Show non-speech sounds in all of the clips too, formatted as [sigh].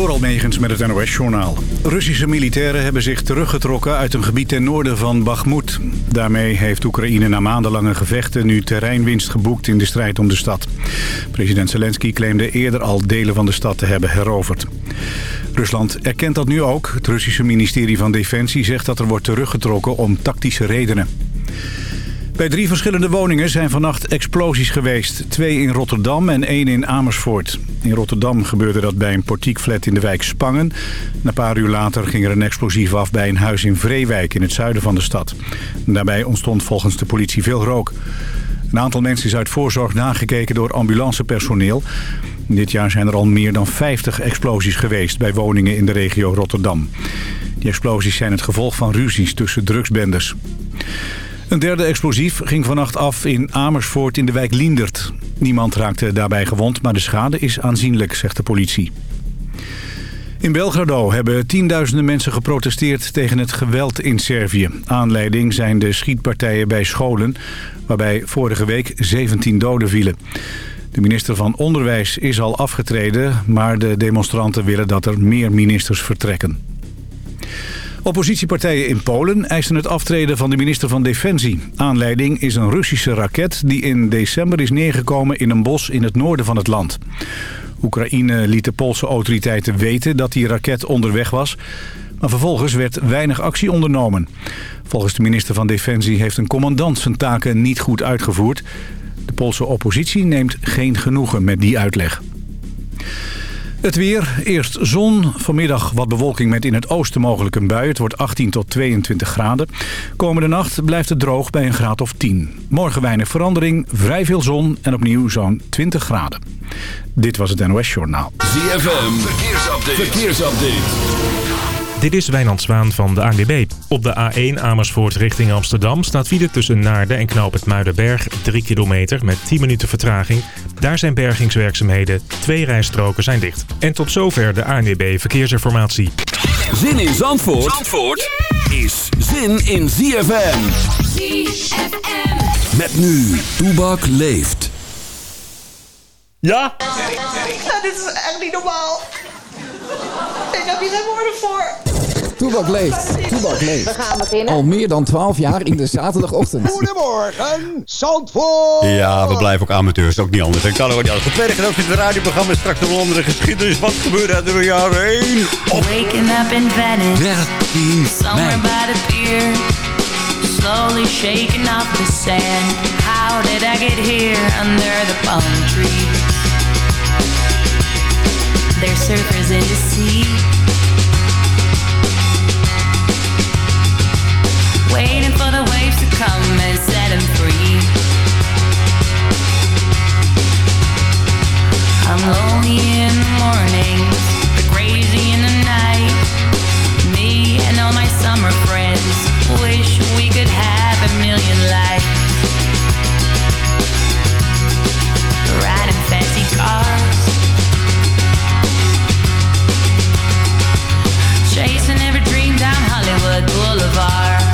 Door Almegens met het NOS-journaal. Russische militairen hebben zich teruggetrokken uit een gebied ten noorden van Bakhmut. Daarmee heeft Oekraïne na maandenlange gevechten nu terreinwinst geboekt in de strijd om de stad. President Zelensky claimde eerder al delen van de stad te hebben heroverd. Rusland erkent dat nu ook. Het Russische ministerie van Defensie zegt dat er wordt teruggetrokken om tactische redenen. Bij drie verschillende woningen zijn vannacht explosies geweest. Twee in Rotterdam en één in Amersfoort. In Rotterdam gebeurde dat bij een portiekflat in de wijk Spangen. een paar uur later ging er een explosief af bij een huis in Vreewijk in het zuiden van de stad. daarbij ontstond volgens de politie veel rook. Een aantal mensen is uit voorzorg nagekeken door ambulancepersoneel. Dit jaar zijn er al meer dan 50 explosies geweest bij woningen in de regio Rotterdam. Die explosies zijn het gevolg van ruzies tussen drugsbendes. Een derde explosief ging vannacht af in Amersfoort in de wijk Liendert. Niemand raakte daarbij gewond, maar de schade is aanzienlijk, zegt de politie. In Belgrado hebben tienduizenden mensen geprotesteerd tegen het geweld in Servië. Aanleiding zijn de schietpartijen bij scholen, waarbij vorige week 17 doden vielen. De minister van Onderwijs is al afgetreden, maar de demonstranten willen dat er meer ministers vertrekken. Oppositiepartijen in Polen eisen het aftreden van de minister van Defensie. Aanleiding is een Russische raket die in december is neergekomen in een bos in het noorden van het land. Oekraïne liet de Poolse autoriteiten weten dat die raket onderweg was... maar vervolgens werd weinig actie ondernomen. Volgens de minister van Defensie heeft een commandant zijn taken niet goed uitgevoerd. De Poolse oppositie neemt geen genoegen met die uitleg. Het weer, eerst zon, vanmiddag wat bewolking met in het oosten mogelijk een bui. Het wordt 18 tot 22 graden. Komende nacht blijft het droog bij een graad of 10. Morgen weinig verandering, vrij veel zon en opnieuw zo'n 20 graden. Dit was het NOS Journaal. ZFM, verkeersupdate. verkeersupdate. Dit is Wijnand Zwaan van de ANWB. Op de A1 Amersfoort richting Amsterdam staat file tussen Naarden en Knoop het Muidenberg 3 kilometer met 10 minuten vertraging. Daar zijn bergingswerkzaamheden. Twee rijstroken zijn dicht. En tot zover de ANWB Verkeersinformatie. Zin in Zandvoort, Zandvoort is zin in ZFM. ZFM. Met nu, Toebak leeft. Ja? dit is echt niet normaal. Ik heb hier geen woorden voor. Toebak leeft. Toebak leeft. We gaan beginnen. Al meer dan 12 jaar in de zaterdagochtend. Goedemorgen, Zandvoort. Ja, we blijven ook amateurs. Ook niet anders. Ik kan ook niet anders. Tweede gedeelte in het radioprogramma. Straks een andere geschiedenis. Wat gebeurde er door jaren heen? Waking up in Venice. 13 Somewhere by the pier. Slowly shaking off the sand. How did I get here under the palm trees? There's surfers in the sea. Waiting for the waves to come and set them free. I'm lonely in the mornings, crazy in the night. Me and all my summer friends wish we could have a million lives. Riding fancy cars. Chasing every dream down Hollywood Boulevard.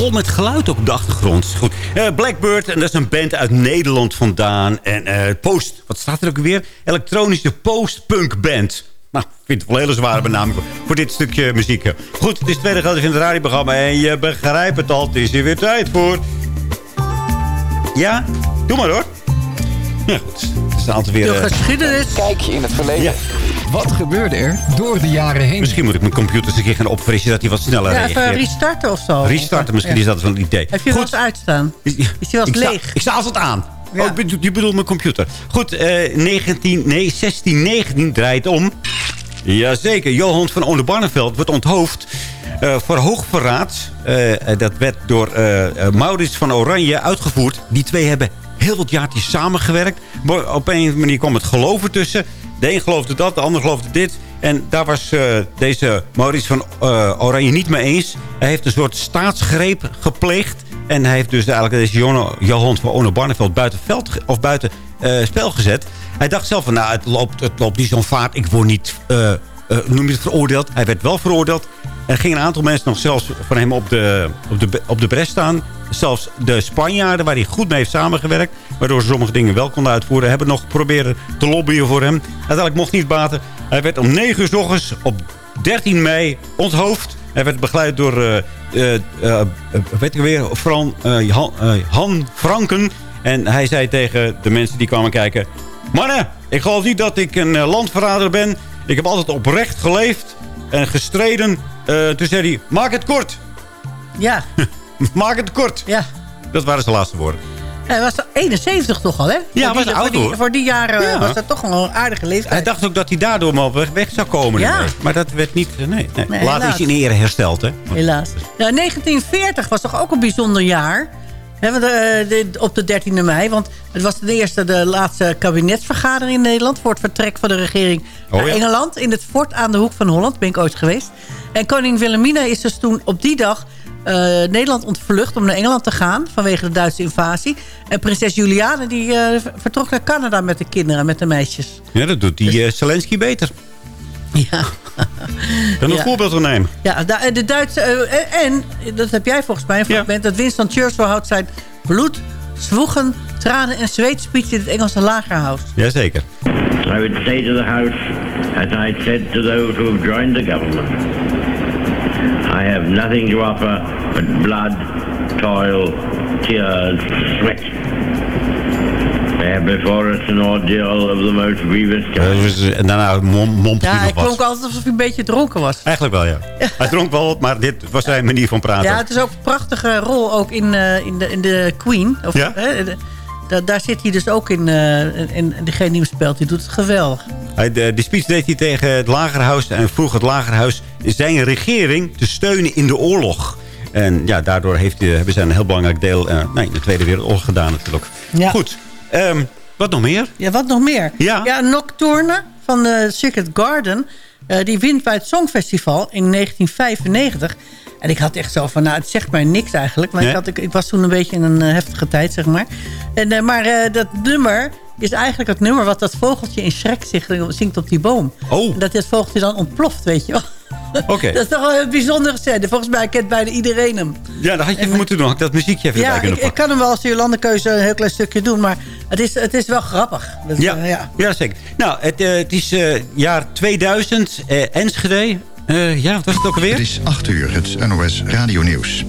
Vol met geluid op de achtergrond. Goed. Eh, Blackbird, en dat is een band uit Nederland vandaan. En eh, Post, wat staat er ook weer? Elektronische post-punk band. Nou, ik vind het wel een hele zware benaming voor, dit stukje muziek. Goed, het is het tweede gedeelte in het radioprogramma. En je begrijpt het al, het is hier weer tijd voor... Ja, doe maar hoor. Ja, goed. Het is een aantal weer... eh, geschiedenis. Kijk je in het verleden. Ja. Wat gebeurde er door de jaren heen? Misschien moet ik mijn computer eens een keer gaan opfrissen... dat hij wat sneller Ja, even reageert. restarten of zo. Restarten, misschien Ja. is dat wel een idee. Heb je wel eens uitstaan? Is, Is die wel eens ik sta- leeg? ik sta altijd aan. Ja. Oh, je bedoelt mijn computer. Goed, eh 19, nee, 1619 draait om. Jazeker, Johan van Oldenbarneveld wordt onthoofd eh, voor hoogverraad. Eh, dat werd door eh eh, Maurits van Oranje uitgevoerd. Die twee hebben heel wat jaartjes samengewerkt. Maar op een manier kwam het geloven tussen. De een geloofde dat, de ander geloofde dit. En daar was eh, deze Maurits van eh, Oranje niet mee eens. Hij heeft een soort staatsgreep gepleegd. En hij heeft dus eigenlijk deze Johan- Johan van Ono Barneveld buiten, veld, of buiten eh, spel gezet. Hij dacht zelf van, nou, het loopt, het loopt niet zo'n vaart. Ik word niet, noem je het, veroordeeld. Hij werd wel veroordeeld. Er gingen een aantal mensen nog zelfs van hem op de, op de, op de bres staan. Zelfs de Spanjaarden, waar hij goed mee heeft samengewerkt... waardoor ze sommige dingen wel konden uitvoeren... hebben nog proberen te lobbyen voor hem. Uiteindelijk mocht niet baten. Hij werd om 9 uur s ochtends op 13 mei onthoofd. Hij werd begeleid door, eh, weet ik weer, Fran, Han, Han Franken. En hij zei tegen de mensen die kwamen kijken... Mannen, ik geloof niet dat ik een landverrader ben. Ik heb altijd oprecht geleefd en gestreden. Eh, toen zei hij, maak het kort. Ja, [laughs] maak het kort. ja. Dat waren zijn laatste woorden. Hij was 71 toch al, hè? Ja, voor was die, oud, voor die, hoor. voor die jaren Ja. was dat toch wel een aardige leeftijd. Hij dacht ook dat hij daardoor maar op weg, zou komen. Ja. Maar dat werd niet... Nee, nee. Nee, Later is hij in ere hersteld, hè? Helaas. Ja, 1940 was toch ook een bijzonder jaar. Want, eh, de- op de 13e mei. Want het was de eerste, de laatste kabinetsvergadering in Nederland... voor het vertrek van de regering Oh, naar ja. Engeland. In het fort aan de hoek van Holland. Ben ik ooit geweest. En koningin Wilhelmina is dus toen op die dag... eh, Nederland ontvlucht om naar Engeland te gaan... vanwege de Duitse invasie. En prinses Juliane die, eh, vertrok naar Canada met de kinderen, met de meisjes. Ja, dat doet die eh, Zelensky beter. Ja. Kan een Ja. voorbeeld van nemen. Ja, de Duitse... en, dat heb jij volgens mij een Ja. fragment... dat Winston Churchill houdt zijn bloed, zwoegen, tranen en zweetspeech... in het Engelse lagerhuis. Jazeker. I would say to the House, as I said to those who have joined the government, I have nothing to offer but blood, toil, tears, sweat. Before us an ordeal of the most grievous kind. Eh, dus, eh, En daarna mom, mompelt Ja, hij nog klonk wat. altijd alsof hij een beetje dronken was. Eigenlijk wel, ja. Hij [laughs] dronk wel wat, maar dit was zijn manier van praten. Ja, het is ook een prachtige rol ook in, eh, in, de, in de Queen. Of, Ja? hè, de- da- daar zit hij dus ook in. eh en degene die hem speelt, die doet het geweldig. Hij, de, die speech deed hij tegen het lagerhuis en vroeg het lagerhuis zijn regering te steunen in de oorlog. En ja, daardoor heeft, hij- hebben zij een heel belangrijk deel eh, nee, in de Tweede Wereldoorlog gedaan natuurlijk. Ja. Goed, ehm, wat nog meer? Ja, wat nog meer? Ja. Nocturne van de Secret Garden. eh, die wint bij het Songfestival in 1995. En ik had echt zo van, nou, het zegt mij niks eigenlijk. Maar Nee? ik, had, ik, ik was toen een beetje in een eh, heftige tijd, zeg maar. En, eh, maar eh, dat nummer is eigenlijk het nummer... wat dat vogeltje in Shrek zingt, op die boom. Oh. Dat dit vogeltje dan ontploft, weet je wel. Oké. [laughs] Dat is toch wel een bijzondere scène. Volgens mij kent bijna iedereen hem. Ja, dat had je even moeten doen. Had ik dat muziekje even Ja, kunnen ik, ik kan hem wel als Jolandekeuze een heel klein stukje doen. Maar het is, het is wel grappig. Dat, Ja, eh, ja. ja. zeker. Nou, het, eh, het is eh, jaar 2000, eh, Enschede. Eh, ja, wat was het ook alweer? Het is 8 uur, het NOS Radio-nieuws.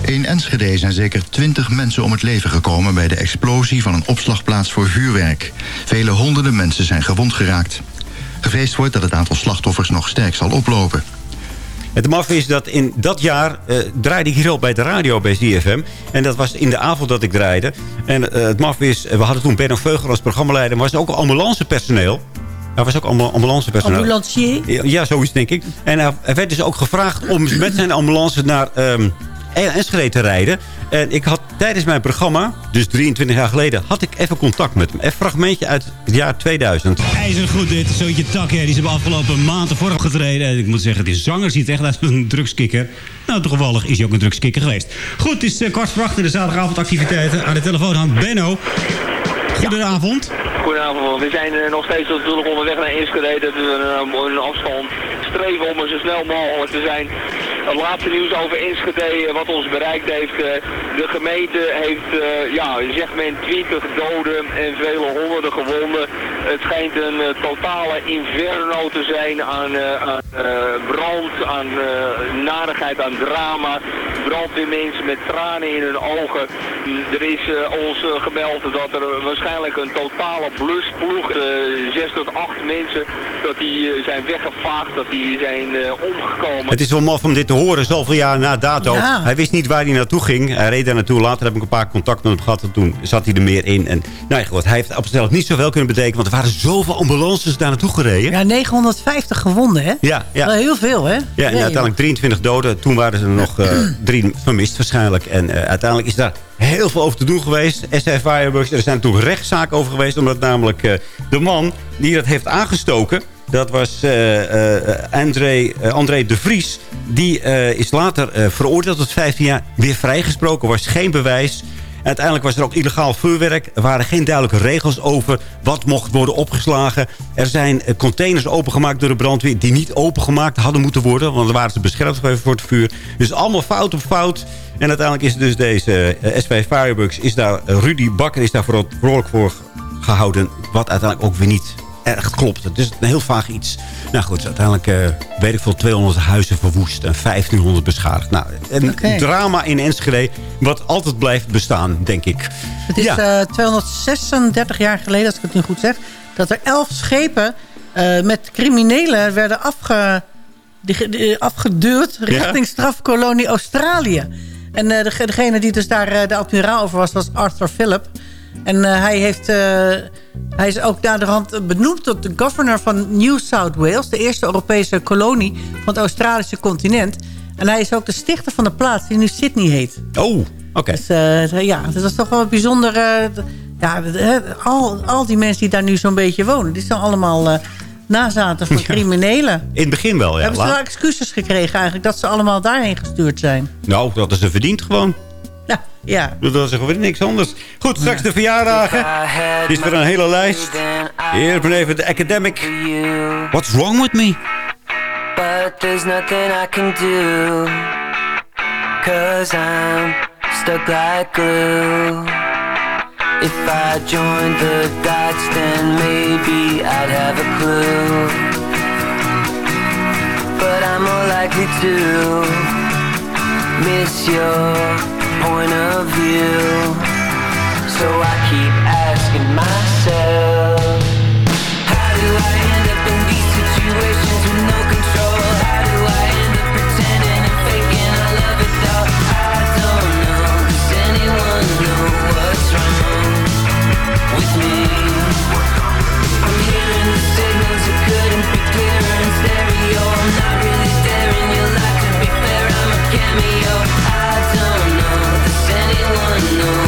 In Enschede zijn zeker 20 mensen om het leven gekomen... bij de explosie van een opslagplaats voor vuurwerk. Vele honderden mensen zijn gewond geraakt. Gevreesd wordt dat het aantal slachtoffers nog sterk zal oplopen. Het maf is dat in dat jaar eh, draaide ik hier al bij de radio bij ZFM. En dat was in de avond dat ik draaide. En eh, het maf is, we hadden toen Benno Veugel als programmaleider. Maar was ook ambulancepersoneel. Hij was ook ambu- ambulancepersoneel. Ambulancier. Ja, ja, zoiets denk ik. En hij, werd dus ook gevraagd om met zijn ambulance naar ehm Enschede te rijden. En ik had tijdens mijn programma, dus 23 jaar geleden, had ik even contact met hem. Een fragmentje uit het jaar 2000. IJzergoed goed dit. Zootje tak, hè. Die ze hebben afgelopen maand ervoor getreden. En ik moet zeggen, die zanger ziet echt uit als een drugskikker. Nou, toevallig is hij ook een drugskikker geweest. Goed, het is eh, kwart voor acht in de zaterdagavondactiviteiten. Aan de telefoon hangt Benno. Goedenavond. Goedenavond, we zijn eh, nog steeds natuurlijk onderweg naar Enschede. Dat we een, een afstand streven om er zo snel mogelijk te zijn. Het laatste nieuws over Enschede, eh, wat ons bereikt heeft. eh, De gemeente heeft, eh, ja, zegt men 20 doden en vele honderden gewonden. Het schijnt een totale inferno te zijn aan, aan brand, aan narigheid, aan drama. Brandweermensen met tranen in hun ogen. Mm, Er is ons gemeld dat er waarschijnlijk een totale blusploeg, zes tot acht mensen, dat die zijn weggevaagd, dat die zijn omgekomen. Het is wel maf om dit te horen, zoveel jaar na dato. Ja. Hij wist niet waar hij naartoe ging. Hij reed daar naartoe. Later heb ik een paar contact met hem gehad. En toen zat hij er meer in. En nou ja, goed, hij heeft op zichzelf niet zoveel kunnen betekenen. Want er waren zoveel ambulances daar naartoe gereden. Ja, 950 gewonden, hè? Ja, ja. Wel heel veel, hè? Ja, en uiteindelijk 23 doden. Toen waren er nog eh, [clears throat] drie vermist waarschijnlijk. En eh, uiteindelijk is daar heel veel over te doen geweest. SC Fireworks, er zijn toen rechtszaken over geweest. Omdat namelijk eh, de man die dat heeft aangestoken... Dat was eh, eh, André, eh, André de Vries. Die is later veroordeeld tot 15 jaar. Weer vrijgesproken, was geen bewijs. Uiteindelijk was er ook illegaal vuurwerk. Er waren geen duidelijke regels over wat mocht worden opgeslagen. Er zijn containers opengemaakt door de brandweer... die niet opengemaakt hadden moeten worden. Want dan waren ze beschermd voor het vuur. Dus allemaal fout op fout. En uiteindelijk is dus deze eh, SV Fireworks... Is daar, eh, Rudy Bakker is daar verant- verantwoordelijk voor gehouden. Wat uiteindelijk ook weer niet erg klopt. Het is een heel vaag iets. Nou goed, uiteindelijk eh, weet ik veel 200 huizen verwoest en 1500 beschadigd. Nou, een drama in Enschede wat altijd blijft bestaan, denk ik. Het is ja. eh, 236 jaar geleden, als ik het nu goed zeg... dat er elf schepen eh, met criminelen werden afge, die, ge- die- afgeduwd... richting strafkolonie Australië. En de, degene die dus daar de admiraal over was, was Arthur Phillip. En eh, hij, heeft, eh, hij is ook naderhand benoemd tot de governor van New South Wales... de eerste Europese kolonie van het Australische continent. En hij is ook de stichter van de plaats die nu Sydney heet. Oh, oké. Dus eh, ja, dat is toch wel bijzonder. ja, al, al die mensen die daar nu zo'n beetje wonen... die zijn allemaal nazaten van [laughs] criminelen. In het begin wel, ja. Hebben ze wel excuses gekregen eigenlijk... dat ze allemaal daarheen gestuurd zijn? Nou, dat is ze verdiend gewoon. Ja, ja. Dat is gewoon weer niks anders. Goed, straks de verjaardagen. Dit is weer een hele lijst. Eerst maar even de academic. What's wrong with me? But there's nothing I can do Cause I'm stuck like glue If I joined the dots then maybe I'd have a clue But I'm more likely to Miss your point of view. So I keep asking myself How do I anyone know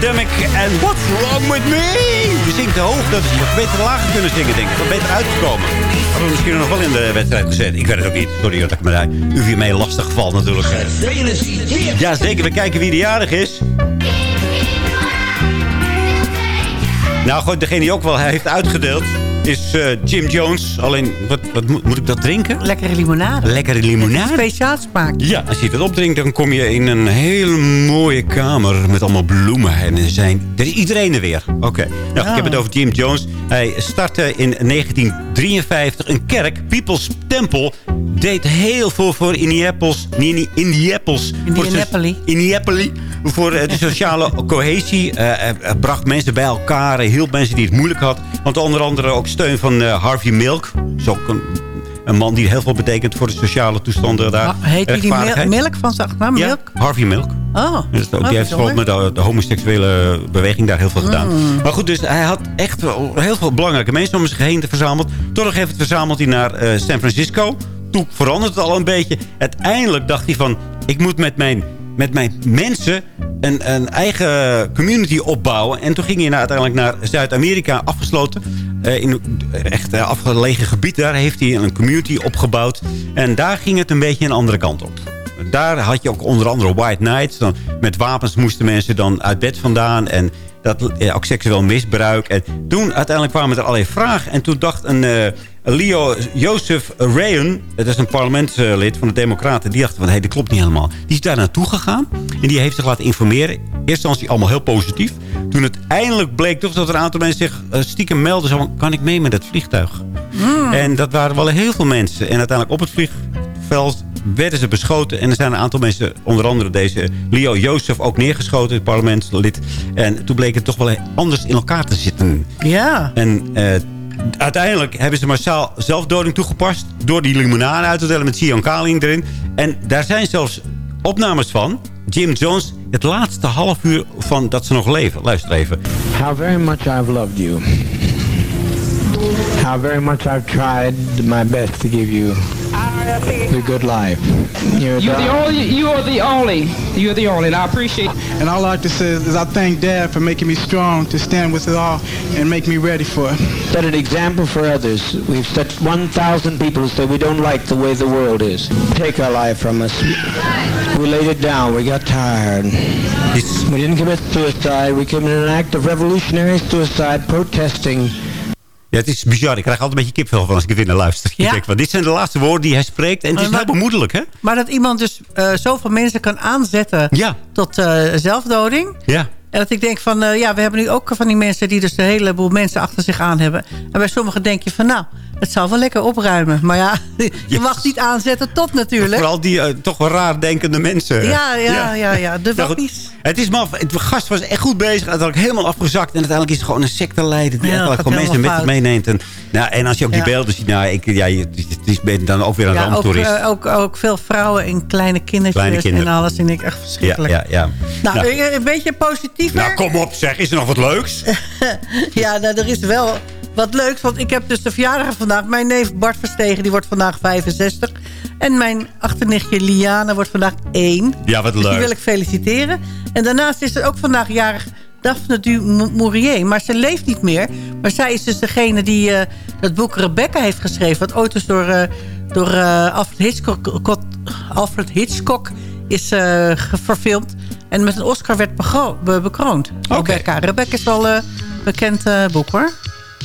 Academic en What's Wrong With Me? Je zingt te hoog, dat je beter lager kunnen zingen, denk ik. Dat beter uitgekomen. Hadden we misschien nog wel in de wedstrijd gezet. Ik weet het ook niet. Sorry dat ik me daar u weer mee lastig geval natuurlijk. Ja, zeker. We kijken wie de jarig is. Nou goed, degene die ook wel heeft uitgedeeld is eh, Jim Jones. Alleen, wat, wat moet, moet ik dat drinken? Lekkere limonade. Lekkere limonade? Speciaal smaak. Ja, als je dat opdrinkt, dan kom je in een hele mooie kamer met allemaal bloemen. En er, zijn, er is iedereen er weer. Oké. Nou, ik heb het over Jim Jones. Hij startte in 1953 een kerk, People's Temple. Deed heel veel voor Indianapolis. Nee, Indianapolis. So- Indianapolis. Indianapolis. Voor eh, de sociale cohesie. Eh, hij bracht mensen bij elkaar. Hielp mensen die het moeilijk had. Want onder andere ook steun van eh, Harvey Milk. Dat is ook een, man die heel veel betekent voor de sociale toestanden daar. Heet hij die mil-. Milk van zijn achternaam? Ja, Milk? Harvey Milk. Oh. Dus ook, die heeft bijvoorbeeld met de, de homoseksuele beweging daar heel veel gedaan. Mm. Maar goed, dus hij had echt heel veel belangrijke mensen om zich heen te verzameld. Toch nog even verzameld hij naar eh, San Francisco. Toen veranderde het al een beetje. Uiteindelijk dacht hij van, ik moet met mijn, met mijn mensen een, een eigen community opbouwen. En toen ging hij uiteindelijk naar Zuid-Amerika afgesloten. Eh, in echt eh, afgelegen gebied daar heeft hij een community opgebouwd. En daar ging het een beetje een andere kant op. Daar had je ook onder andere White Knights. Dan met wapens moesten mensen dan uit bed vandaan. En dat, eh, ook seksueel misbruik. En toen uiteindelijk kwamen er allerlei vragen. En toen dacht een Leo Joseph Rayon... dat is een parlementslid van de Democraten... die dacht van, hé, hey, dat klopt niet helemaal. Die is daar naartoe gegaan. En die heeft zich laten informeren. Eerst instantie allemaal heel positief. Toen het eindelijk bleek toch dat er een aantal mensen zich eh, stiekem melden. Zo kan ik mee met het vliegtuig? En dat waren wel heel veel mensen. En uiteindelijk op het vliegveld werden ze beschoten. En er zijn een aantal mensen, onder andere deze Leo Jozef, ook neergeschoten, het parlementslid. En toen bleek het toch wel anders in elkaar te zitten. Ja. En eh, uiteindelijk hebben ze massaal zelfdoding toegepast... door die limonade uit te delen met cyankalium erin. En daar zijn zelfs opnames van. Jim Jones, het laatste half uur van dat ze nog leven. Luister even. How very much I've loved you. How very much I've tried my best to give you the good life. You're, You're the only. You are the only. You're the only, and I appreciate. And all I like to say is I thank Dad for making me strong to stand with it all and make me ready for it. set an example for others. We've set 1,000 people who say we don't like the way the world is. Take our life from us. We laid it down. We got tired. We didn't commit suicide. We committed an act of revolutionary suicide protesting Ja, het is bizar. Ik krijg altijd een beetje kipvel van als ik er naar luister. Ja. Ik denk van, dit zijn de laatste woorden die hij spreekt. En het is Maar- heel bemoedelijk, hè? Maar dat iemand dus eh, zoveel mensen kan aanzetten tot eh, zelfdoding. Ja. En dat ik denk van, eh, ja, we hebben nu ook van die mensen... die dus een heleboel mensen achter zich aan hebben. En bij sommigen denk je van, nou, het zal wel lekker opruimen. Maar ja, [laughs] je mag niet aanzetten tot natuurlijk. Vooral die eh, toch wel raar denkende mensen. Ja, ja, ja, ja, de Nou wappies. Het is maf. Het gast was echt goed bezig. Uiteindelijk helemaal afgezakt. En uiteindelijk is het gewoon een secteleider. Die Ja, eigenlijk gewoon mensen met zich meeneemt. En, nou, en als je ook die beelden ziet. Nou, ik, ja, je, dan ook weer een Ja, ook, eh, ook, ook veel vrouwen en kleine kindertjes Kleine en alles. vind ik echt verschrikkelijk. ja, ja. Nou, Nou, eh, een beetje positiever. nou, kom op zeg. Is er nog wat leuks? [laughs] ja, nou, er is wel wat leuks. Want ik heb dus de verjaardag van vandaag. Mijn neef Bart Verstegen, die wordt vandaag 65. En mijn achternichtje Liane wordt vandaag 1. Ja, wat Dus die leuk. wil ik feliciteren. En daarnaast is er ook vandaag jarig Daphne du Maurier. Maar ze leeft niet meer. Maar zij is dus degene die eh, dat boek Rebecca heeft geschreven. Wat ooit dus door, eh, door eh, Alfred, Hitchcock, Alfred Hitchcock is verfilmd. En met een Oscar werd bekroond. Rebecca. Rebecca is wel een bekend boek hoor.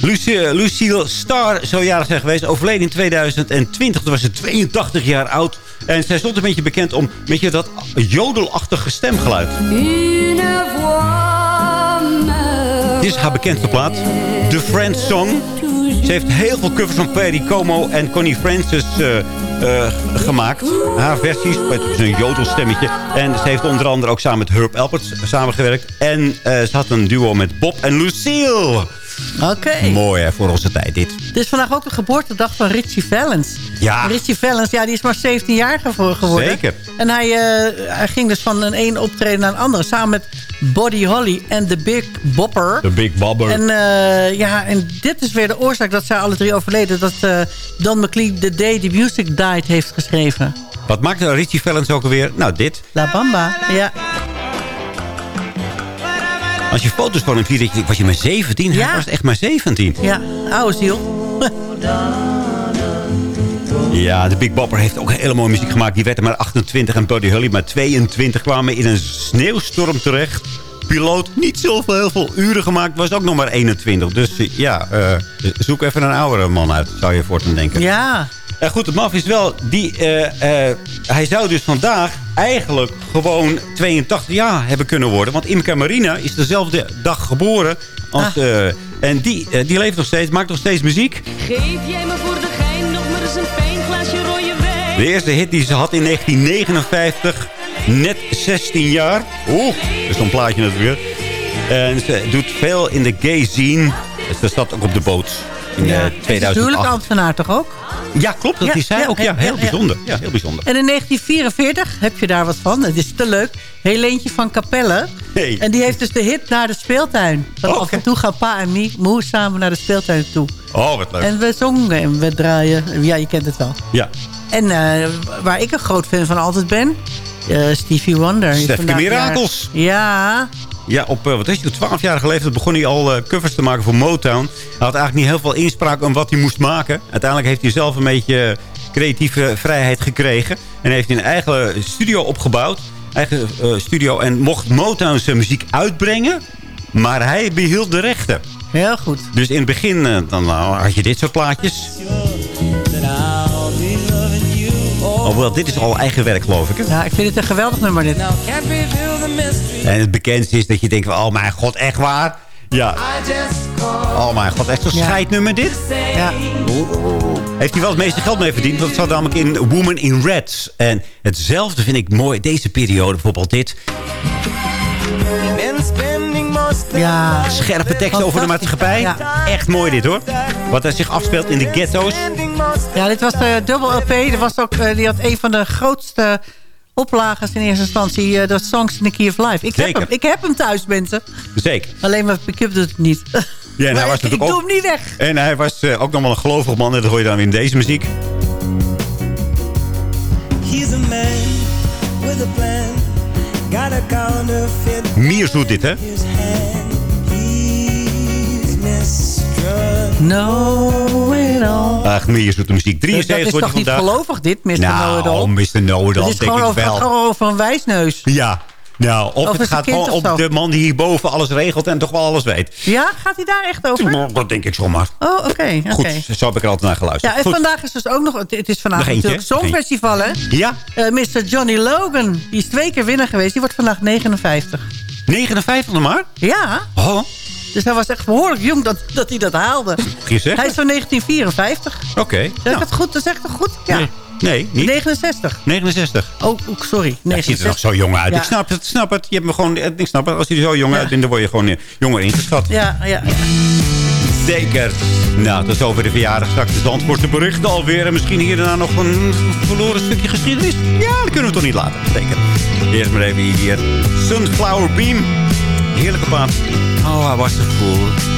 Lucie, Lucille Star zou jarig zijn geweest. Overleden in 2020. Toen was ze 82 jaar oud. En zij stond een beetje bekend om een beetje dat jodelachtige stemgeluid. Dit is haar bekendste plaat. The Friends Song. Ze heeft heel veel covers van Perry Como en Connie Francis eh, eh, gemaakt. Haar versies met een jodelstemmetje. En ze heeft onder andere ook samen met Herb Alpert samengewerkt. En eh, ze had een duo met Bob en Lucille. Oké. Mooi hè, voor onze tijd dit. Dit is vandaag ook de geboortedag van Richie Valens. Ja. Richie Valens, ja, die is maar 17 jaar geworden. Zeker. En hij, eh, hij ging dus van een één optreden naar een andere. Samen met Buddy Holly en The Big Bopper. De Big Bobber. En, eh, ja, en dit is weer de oorzaak dat zij alle drie overleden. Dat eh, Don McLean The Day the Music Died heeft geschreven. Wat maakte Richie Valens ook alweer? Nou, dit. La Bamba, ja. Als je foto's van hem ziet, denk je, was je maar 17? Ja. Hij was echt maar 17. Ja, oude ziel. [laughs] Ja, de Big Bopper heeft ook hele mooie muziek gemaakt. Die werd er maar 28 en Buddy Holly maar 22 kwamen in een sneeuwstorm terecht. Piloot niet zoveel heel veel uren gemaakt, was ook nog maar 21. Dus ja, eh, zoek even een oudere man uit, zou je voortaan denken. Ja. En goed, het maf is wel, die, eh, eh, hij zou dus vandaag eigenlijk gewoon 82 jaar hebben kunnen worden. Want Imca Marina is dezelfde dag geboren. Als, eh, en die, eh, die leeft nog steeds, maakt nog steeds muziek. Geef jij me voor de gein nog maar eens een fijn glaasje rode wijn. De eerste hit die ze had in 1959. Net 16 jaar. Oeh, dat is zo'n plaatje natuurlijk. En ze doet veel in de gay scene. Ze zat ook op de boot in Ja. eh, Het is 2008. huwelijk ambtenaar toch ook? Ja, klopt. Dat Ja, is ja, ook. Ja, heel bijzonder. Ja, heel bijzonder. En in 1944 heb je daar wat van. Dat is te leuk. Helentje van Capelle. Hey. En die heeft dus de hit naar de speeltuin. Oh, af en toe gaan pa en Mie- moe samen naar de speeltuin toe. Oh, wat leuk. En we zongen en we draaien. Ja, je kent het wel. Ja. En eh, waar ik een groot fan van altijd ben... eh, Stevie Wonder. Stefke Mirakels. Ja. Ja, op eh, wat is het, 12-jarige leeftijd begon hij al eh, covers te maken voor Motown. Hij had eigenlijk niet heel veel inspraak om wat hij moest maken. Uiteindelijk heeft hij zelf een beetje eh, creatieve vrijheid gekregen. En heeft hij een eigen studio opgebouwd. Eigen studio. En mocht Motown zijn muziek uitbrengen. Maar hij behield de rechten. Heel goed. Dus in het begin dan nou, had je dit soort plaatjes. Hoewel, dit is al eigen werk, geloof ik. Hè? Ja, ik vind het een geweldig nummer dit. En het bekendste is dat je denkt, van, oh mijn god, echt waar? Ja. Oh mijn god, echt zo'n Ja. scheidnummer dit? Ja. Heeft hij wel het meeste geld mee verdiend? Want het zat namelijk in Woman in Red. En hetzelfde vind ik mooi, deze periode bijvoorbeeld dit. Ja. Scherpe tekst over de maatschappij. Ja. Echt mooi dit hoor. Wat er zich afspeelt in de ghetto's. Ja, dit was de dubbel LP. Dat was ook, eh, die had een van de grootste oplagers in eerste instantie. eh, de Songs in the Key of Life. Ik heb, hem, ik heb hem thuis, mensen. Zeker. Alleen mijn pick-up doet het niet. Ja, en hij Maar [laughs] was ik, ik natuurlijk doe ook... hem niet weg. En hij was eh, ook nog wel een gelovig man. En dat hoor je dan weer in deze muziek. He's a man with a plan. Got a counterfeit Miers doet dit, hè? Mistrust. No it all. Ach, Miers doet de muziek. Dat 73 is wordt toch niet gelovig dit, Mr. Nou, Know-it-all? Mr. Know-it-all, Het is denk gewoon ik over, wel. gewoon over een wijsneus. Ja. Nou, of het gaat gewoon zo. de man die hierboven alles regelt en toch wel alles weet. Ja, gaat hij daar echt over? Dat denk ik zomaar. Oh, oké. Goed, zo heb ik er altijd naar geluisterd. Ja, en Goed. vandaag is dus ook nog... Het het is vandaag eentje, natuurlijk? Nog Songfestival, hè? Ja, Eh, Mr. Johnny Logan, die is twee keer winnaar geweest. Die wordt vandaag 59. 59 nog maar? Ja. Oh, Dus hij was echt behoorlijk jong dat, dat hij dat haalde. je? Hij is van 1954. Oké. Zeg nou. ik het goed? Dat zeg ik het goed? Ja. Nee, nee, niet. 69. 69. Oh, sorry. Hij ziet er nog zo jong uit. Ja. Ik snap het, snap het. Je hebt me gewoon, ik snap het. Als hij er zo jong Ja. uitvindt, dan word je gewoon eh, jonger ingeschat. Ja, ja. Zeker. Nou, tot over de verjaardag straks de Zandvoortse berichten alweer. En misschien hier daarna nog een verloren stukje geschiedenis. Ja, dat kunnen we toch niet laten. Zeker. Eerst maar even hier. Sunflower Beam. Heerlijke paard. Oh, hij was zo cool.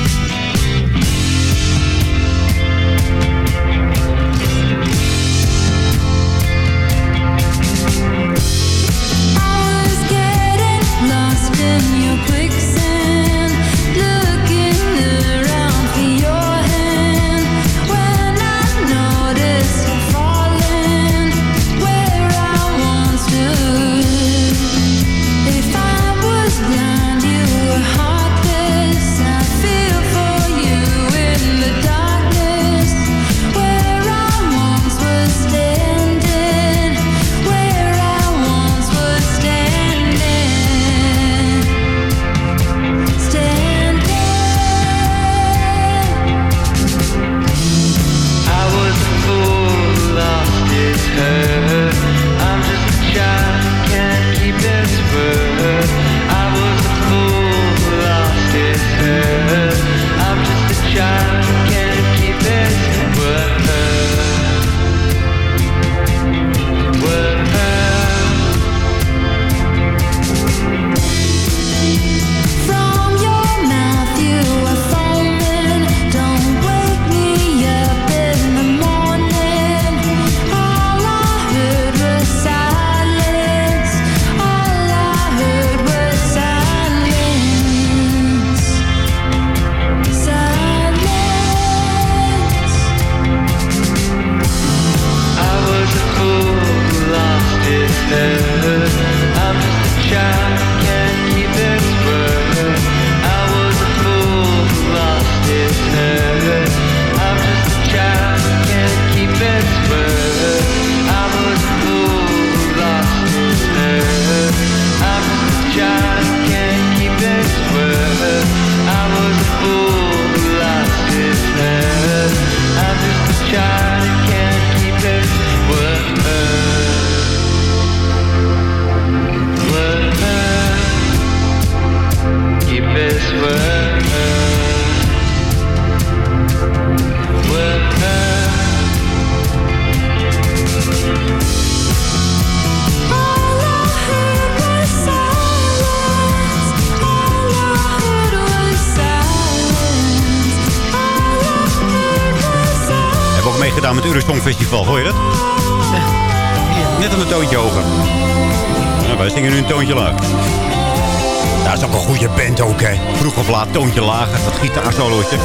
Hè. Vroeg of laat, toontje lager. Dat gitaarsolootje.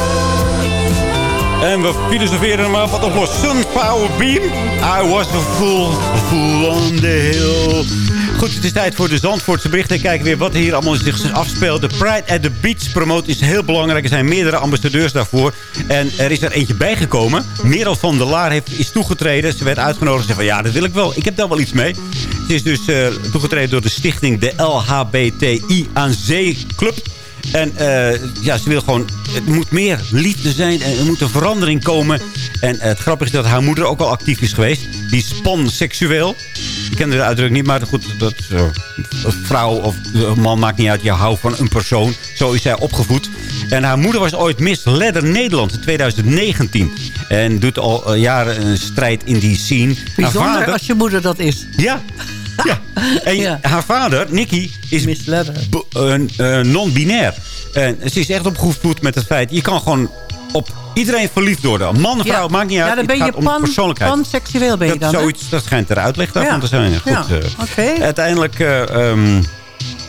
En we filosoferen maar wat op los. Sunpower Beam. I was a fool, a fool on the hill. Goed, het is tijd voor de Zandvoortse berichten. Kijken weer wat hier allemaal zich afspeelt. De Pride at the Beach promote is heel belangrijk. Er zijn meerdere ambassadeurs daarvoor. En er is er eentje bijgekomen. Merel van der Laar heeft, is toegetreden. Ze werd uitgenodigd en zei van ja, dat wil ik wel. Ik heb daar wel iets mee. Is dus eh, toegetreden door de stichting de LHBTI aan Zee Club. En eh, ja, ze wil gewoon... Het moet meer liefde zijn. En er moet een verandering komen. En eh, het grappige is dat haar moeder ook al actief is geweest. Die is panseksueel. Ik ken de uitdrukking niet, maar goed, dat een vrouw of een man maakt niet uit. Je houdt van een persoon. Zo is zij opgevoed. En haar moeder was ooit Miss Leather Nederland in 2019. En doet al jaren een strijd in die scene. Bijzonder vader- als je moeder dat is. Ja. Ja. En haar vader, Nicky, is eh, non-binair. En ze is echt opgevoed met het feit... je kan gewoon op iedereen verliefd worden. Man, vrouw, maakt niet uit. Ja, dan ben je pan, persoonlijkheid. panseksueel ben je dat, dan, hè? zoiets, dat schijnt er uitleg daarvan Ja. te zijn. Goed, Ja, eh. Uiteindelijk...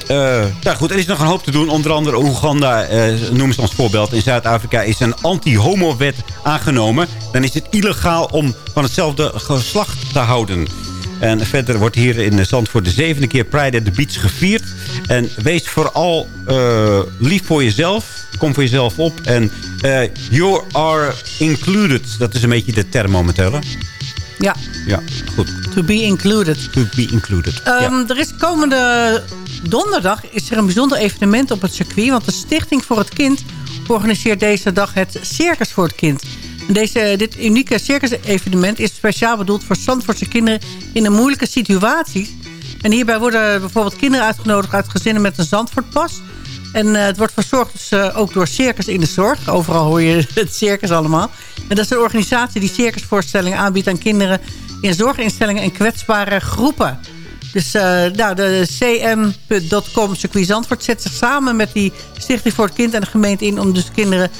nou goed, er is nog een hoop te doen. Onder andere Oeganda, eh, noemen ze ons voorbeeld. In Zuid-Afrika is een anti-homo-wet aangenomen. Dan is het illegaal om van hetzelfde geslacht te houden. En verder wordt hier in Zandvoort de zevende keer Pride at the Beach gevierd. En wees vooral eh, lief voor jezelf. Kom voor jezelf op. En eh, you are included. Dat is een beetje de term momenteel. hè? Ja, Ja, goed. to be included. To be included. Ehm, ja. Er is komende donderdag is er een bijzonder evenement op het circuit. Want de Stichting voor het Kind organiseert deze dag het Circus voor het Kind. Dit unieke circus-evenement is speciaal bedoeld voor Zandvoortse kinderen in een moeilijke situaties. En hierbij worden bijvoorbeeld kinderen uitgenodigd uit gezinnen met een Zandvoortpas. En eh, het wordt verzorgd dus, eh, ook door Circus in de Zorg. Overal hoor je [laughs] het circus allemaal. En dat is een organisatie die circusvoorstellingen aanbiedt aan kinderen... in zorginstellingen en kwetsbare groepen. Dus eh, nou, de cm.com circuit Zandvoort zet zich samen met die Stichting voor het Kind en de gemeente in... om dus kinderen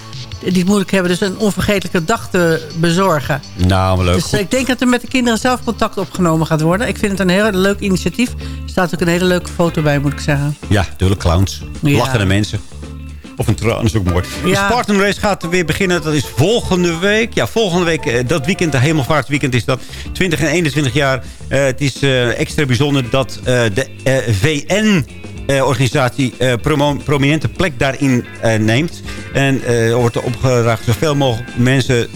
die moeilijk hebben, dus een onvergetelijke dag te bezorgen. Nou, maar leuk. Dus Goed. eh, ik denk dat er met de kinderen zelf contact opgenomen gaat worden. Ik vind het een heel leuk initiatief. Er staat ook een hele leuke foto bij, moet ik zeggen. Ja, natuurlijk clowns. Ja. Lachende mensen. Of een traan is ook mooi. De. Spartan Race gaat weer beginnen. Dat is volgende week. Ja, volgende week. eh, Dat weekend, de hemelvaartsweekend is dat. 20 en 21 jaar. Eh, het is extra bijzonder dat de VN... eh, organisatie eh, prominente plek daarin eh, neemt. En wordt er opgedragen zoveel mogelijk mensen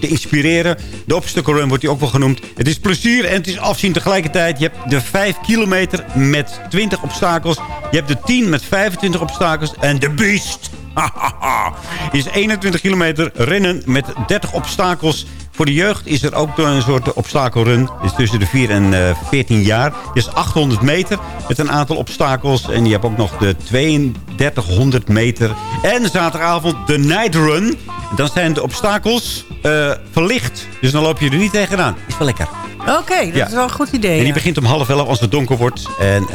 te inspireren. De obstacle run wordt die ook wel genoemd. Het is plezier en het is afzien tegelijkertijd. Je hebt de 5 kilometer met 20 obstakels. Je hebt de 10 met 25 obstakels. En de beast [laughs] is 21 kilometer rennen met 30 obstakels. Voor de jeugd is er ook een soort obstakelrun. is tussen de 4 en eh, 14 jaar. Het is 800 meter met een aantal obstakels. En je hebt ook nog de 3200 meter. En zaterdagavond de night run. Dan zijn de obstakels eh, verlicht. Dus dan loop je er niet tegenaan. Is wel lekker. Oké, dat Ja. is wel een goed idee. En die ja. begint om half elf als het donker wordt. En eh,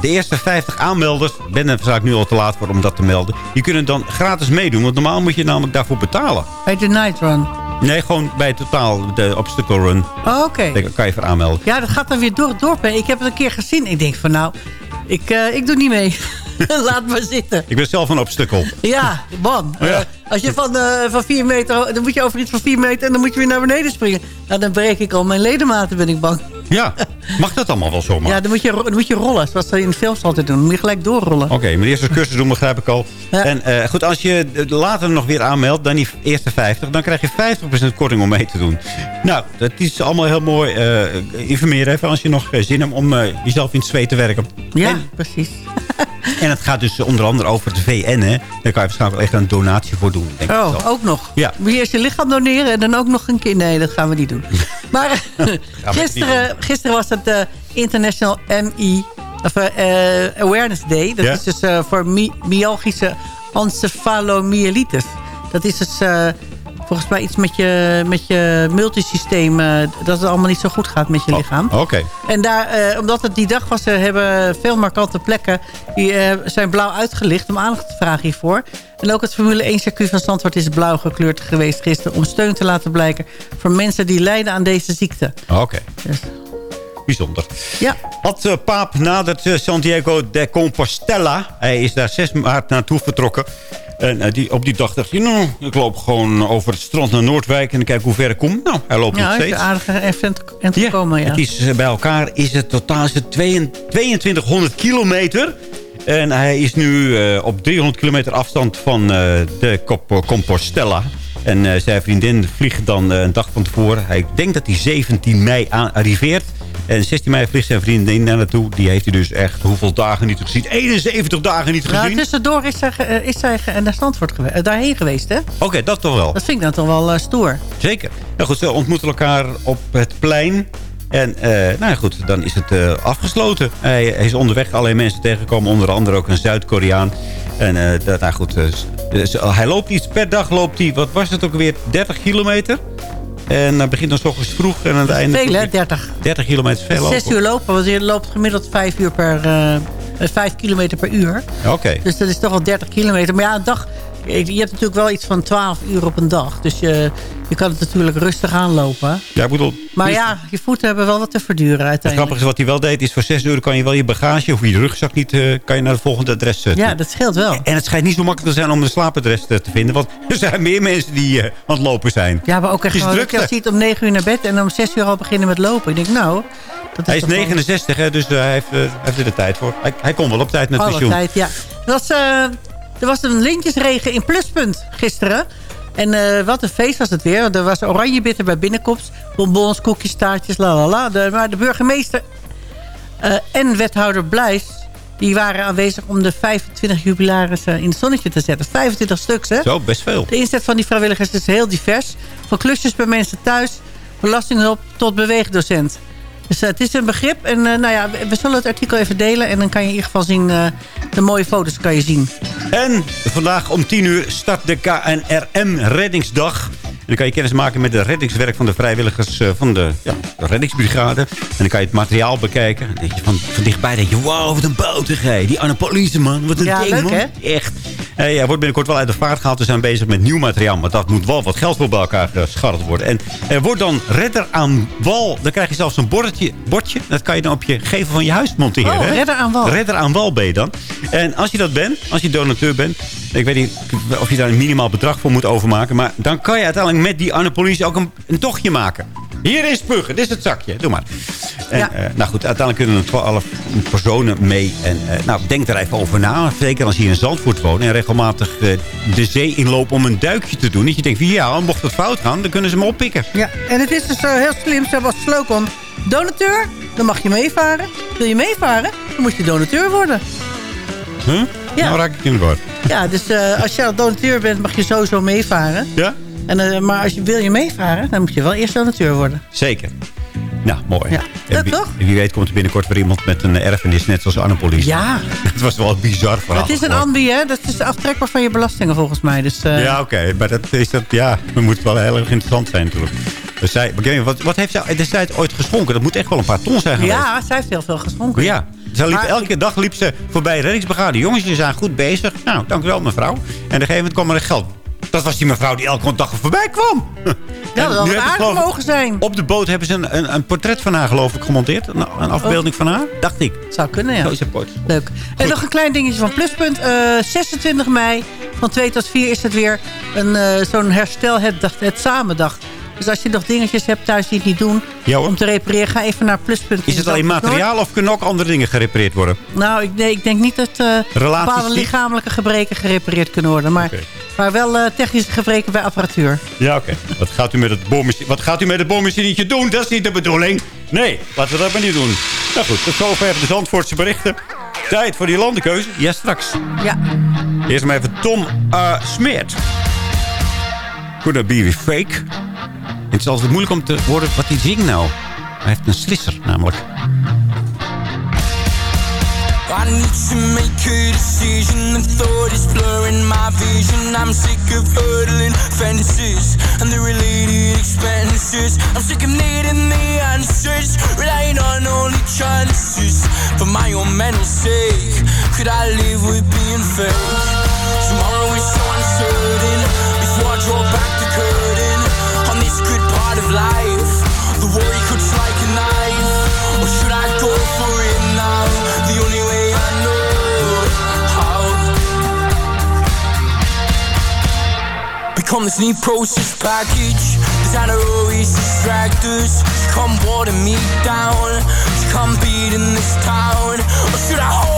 de eerste 50 aanmelders, ben er vaak nu al te laat voor om dat te melden. Die kunnen dan gratis meedoen. Want normaal moet je namelijk daarvoor betalen. Bij de night run. Nee, gewoon bij totaal de obstacle run. Oh, Oké. Daar kan je voor aanmelden. Ja, dat gaat dan weer door het dorp. hè. Ik heb het een keer gezien. Ik denk van nou, ik, eh, ik doe niet mee. [laughs] Laat maar zitten. Ik ben zelf een obstacle. Ja, man. Oh ja. Eh, als je van, eh van 4 meter, dan moet je over iets van 4 meter en dan moet je weer naar beneden springen. Nou, dan breek ik al mijn ledematen, ben ik bang. Ja, mag dat allemaal wel zomaar? Ja, dan moet je, dan moet je rollen, zoals ze in films altijd doen. Dan moet je gelijk doorrollen. Oké, maar de eerste cursus doen begrijp ik al. En eh, goed, als je later nog weer aanmeldt, dan die eerste 50... dan krijg je 50% korting om mee te doen. Nou, dat is allemaal heel mooi. eh informeer even als je nog eh, zin hebt om jezelf in het zweet te werken. Ja, En, precies. [laughs] [laughs] en het gaat dus onder andere over de VN, hè. Daar kan je waarschijnlijk wel echt een donatie voor doen, denk Oh, ook nog. Ja. Moet je eerst je lichaam doneren en dan ook nog een kind? Nee, dat gaan we niet doen. Maar [laughs] gisteren, gisteren was het de International of, eh, eh, Awareness Day. Dat Ja. is dus eh, voor my myalgische encefalomyelitis. Dat is dus... Volgens mij iets met je, met je multisysteem. eh, dat het allemaal niet zo goed gaat met je lichaam. Oké. En daar, eh, omdat het die dag was, eh, hebben veel markante plekken... die eh, zijn blauw uitgelicht om aandacht te vragen hiervoor. En ook het Formule 1 circuit van Zandvoort is blauw gekleurd geweest gisteren... om steun te laten blijken voor mensen die lijden aan deze ziekte. Oké. Bijzonder. Ja. Had eh, Paap nadert Santiago de Compostela. Hij is daar 6 maart naartoe vertrokken. En eh, die, op die dag dacht hij, nou, ik loop gewoon over het strand naar Noordwijk... en kijk hoe ver ik kom. Nou, hij loopt nog Ja, steeds. aardige event en te komen, ja. Het is, eh, bij elkaar is het totaal is het 22 2200 kilometer. En hij is nu eh, op 300 kilometer afstand van de Compostela. En zijn vriendin vliegt dan een dag van tevoren. Hij denkt dat hij 17 mei aan arriveert. En 16 mei vliegt zijn vriendin daar naartoe. Die heeft hij dus echt hoeveel dagen niet gezien? 71 dagen niet Nou, gezien. tussendoor is zij, ge- eh, is zij ge- naar Zandvoort gewe- eh, daarheen geweest, hè? Oké, dat toch wel. Dat vind ik dan toch wel eh, stoer. Zeker. Nou goed, ze ontmoeten elkaar op het plein. En eh, nou ja, goed, dan is het eh, afgesloten. Hij, hij is onderweg alleen mensen tegengekomen. Onder andere ook een Zuid-Koreaan. En eh, dat, nou goed, dus, dus, hij loopt iets per dag. Loopt hij, wat was het ook weer, 30 kilometer. En dan begint dan 's ochtends vroeg. En aan het einde... Veel, hè? 30. 30 kilometer veel lopen. Zes uur lopen, want je loopt gemiddeld vijf, uur per, eh, eh, vijf kilometer per uur. Oké. Dus dat is toch wel 30 kilometer. Maar ja, een dag, je je hebt natuurlijk wel iets van 12 uur op een dag. Dus je, je kan het natuurlijk rustig aanlopen. Ja, ik bedoel... Maar ja, je voeten hebben wel wat te verduren Het uiteindelijk. grappige is wat hij wel deed, is voor 6 euro kan je wel je bagage of je rugzak niet, eh, kan je naar het volgende adres zetten. Ja, dat scheelt wel. En het schijnt niet zo makkelijk te zijn om een slaapadres te te vinden. Want [laughs] er zijn meer mensen die eh, aan het lopen zijn. Ja, maar ook echt Het is gewoon dat je ziet om 9 uur naar bed en om 6 uur al beginnen met lopen. Ik denk, nou... Dat Hij is toch wel- 69, hè, dus eh, hij, heeft, eh, hij heeft er de tijd voor. Hij, hij kon wel op tijd met Alle pensioen. tijd, ja. Was, eh, er was een lintjesregen in Pluspunt gisteren. En eh, wat een feest was het weer. Er was oranje bitter bij binnenkomst. Bonbons, koekjes, taartjes, la la la. Maar de burgemeester eh, en wethouder Bluis... die waren aanwezig om de 25 jubilarissen in het zonnetje te zetten. 25 stuks, hè? Zo, best veel. De inzet van die vrijwilligers is heel divers. Van klusjes bij mensen thuis, belastinghulp tot beweegdocent. Dus eh, het is een begrip. En eh, nou ja, we, zullen het artikel even delen. En dan kan je in ieder geval zien, eh, de mooie foto's kan je zien. En vandaag om 10 uur start de KNRM Reddingsdag. En dan kan je kennis maken met het reddingswerk van de vrijwilligers eh, van de, ja, de reddingsbrigade. En dan kan je het materiaal bekijken. Dan denk je van, van dichtbij denk je, wauw, wat een boutigheid. Die Anne Police, man. Wat een Ja, ding, leuk, man. hè? Echt. Eh, hij wordt binnenkort wel uit de vaart gehaald. We zijn bezig met nieuw materiaal. Maar dat moet wel wat geld voor bij elkaar gescharreld worden. En er wordt dan redder aan wal. Dan krijg je zelfs een bordje. bordje. Dat kan je dan op je gevel van je huis monteren. Oh, hè? redder aan wal. Redder aan wal ben je dan. En als je dat bent, als je donateur bent... Ik weet niet of je daar een minimaal bedrag voor moet overmaken. Maar dan kan je uiteindelijk met die Anne Police ook een, een tochtje maken. Hier is Puggen, dit is het zakje. Doe maar. En, Ja. eh, nou goed, uiteindelijk kunnen er 12 personen mee. En eh, nou, denk er even over na. Zeker als je in Zandvoort woont en regelmatig eh, de zee inloopt om een duikje te doen. Dat je denkt van ja, mocht het fout gaan, dan kunnen ze me oppikken. Ja, en het is dus heel slim. Ze hebben als slogan donateur, dan mag je meevaren. Wil je meevaren, dan moet je donateur worden. Huh? Ja. Nou raak ik in de war. Ja, dus als je donateur bent, mag je sowieso meevaren. Ja? En, eh, maar als je, wil je meevaren, dan moet je wel eerst donateur worden. Zeker. Nou, mooi. Ja, leuk wie, toch? Wie weet komt er binnenkort weer iemand met een erfenis, net zoals Anne Police. Ja. [laughs] Het was wel een bizar verhaal. het is een ambi, hè? Dat is aftrekbaar van je belastingen volgens mij. Dus, eh, Ja, oké. Maar dat is dat, ja, dat moet wel heel erg interessant zijn natuurlijk. Dus zij, wat, wat heeft zij destijds ooit geschonken? Dat moet echt wel een paar ton zijn geweest. ja, zij heeft heel veel geschonken. Ja, liep, elke dag liep ze voorbij reddingsbrigade. Jongens, jullie zijn goed bezig. Nou, dank u wel, mevrouw. En op een gegeven moment kwam er geld. Dat was die mevrouw die elke dag voorbij kwam. Dat ze, aardig mogen zijn. Op de boot hebben ze een, een, een portret van haar, geloof ik, gemonteerd. Een, een afbeelding van haar, dacht ik. Zou kunnen, ja. Zo is het. Leuk. En nog een klein dingetje van Pluspunt. Eh, 26 mei van 2 tot 4 is het weer een eh, zo'n herstel het, het samendag. Dus als je nog dingetjes hebt thuis die het niet doen... Ja, om te repareren, ga even naar Pluspunt. Is het alleen Noord. materiaal of kunnen ook andere dingen gerepareerd worden? Nou, ik, nee, ik denk niet dat eh bepaalde lichamelijke gebreken gerepareerd kunnen worden. Maar, maar wel eh, technische gebreken bij apparatuur. Ja, oké. Wat gaat u met het boormachi- Wat gaat u met het boormachinetje doen? Dat is niet de bedoeling. Nee, laten we dat maar niet doen. Nou goed, tot zover de Zandvoortse berichten. Tijd voor die landenkeuze. Ja, straks. Ja. Eerst maar even Tom uh, Smeert. Could that be fake? Het is altijd moeilijk om te horen wat hij zingt nou. Hij heeft een slisser namelijk. I to make a decision. The thought is blurring my vision. I'm sick of hurdling fences and the related expenses. I'm sick of needing the answers, relying on only chances. For my own mental sake, could I live with being fake? Tomorrow is so uncertain. komt this new process package. Er zijn always distractors. She come water me down. She come beat in this town. Or should I hold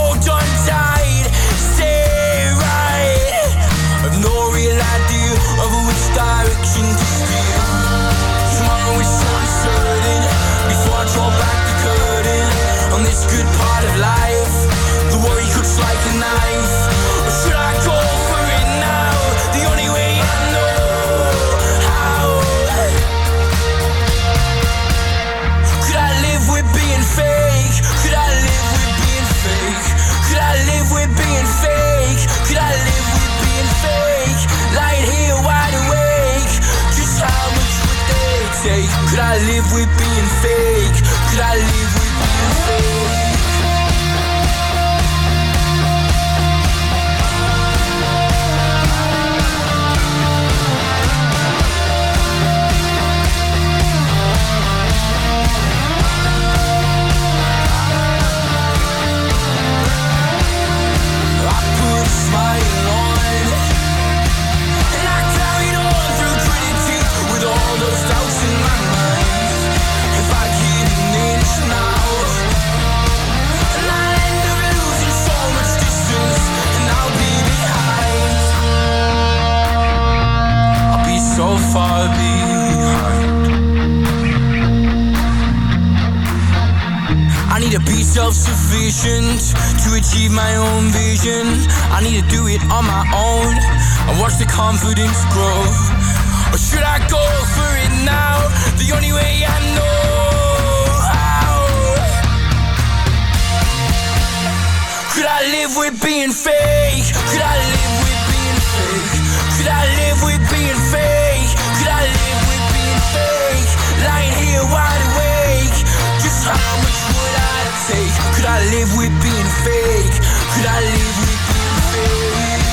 I live with being fake? Could I live with being fake?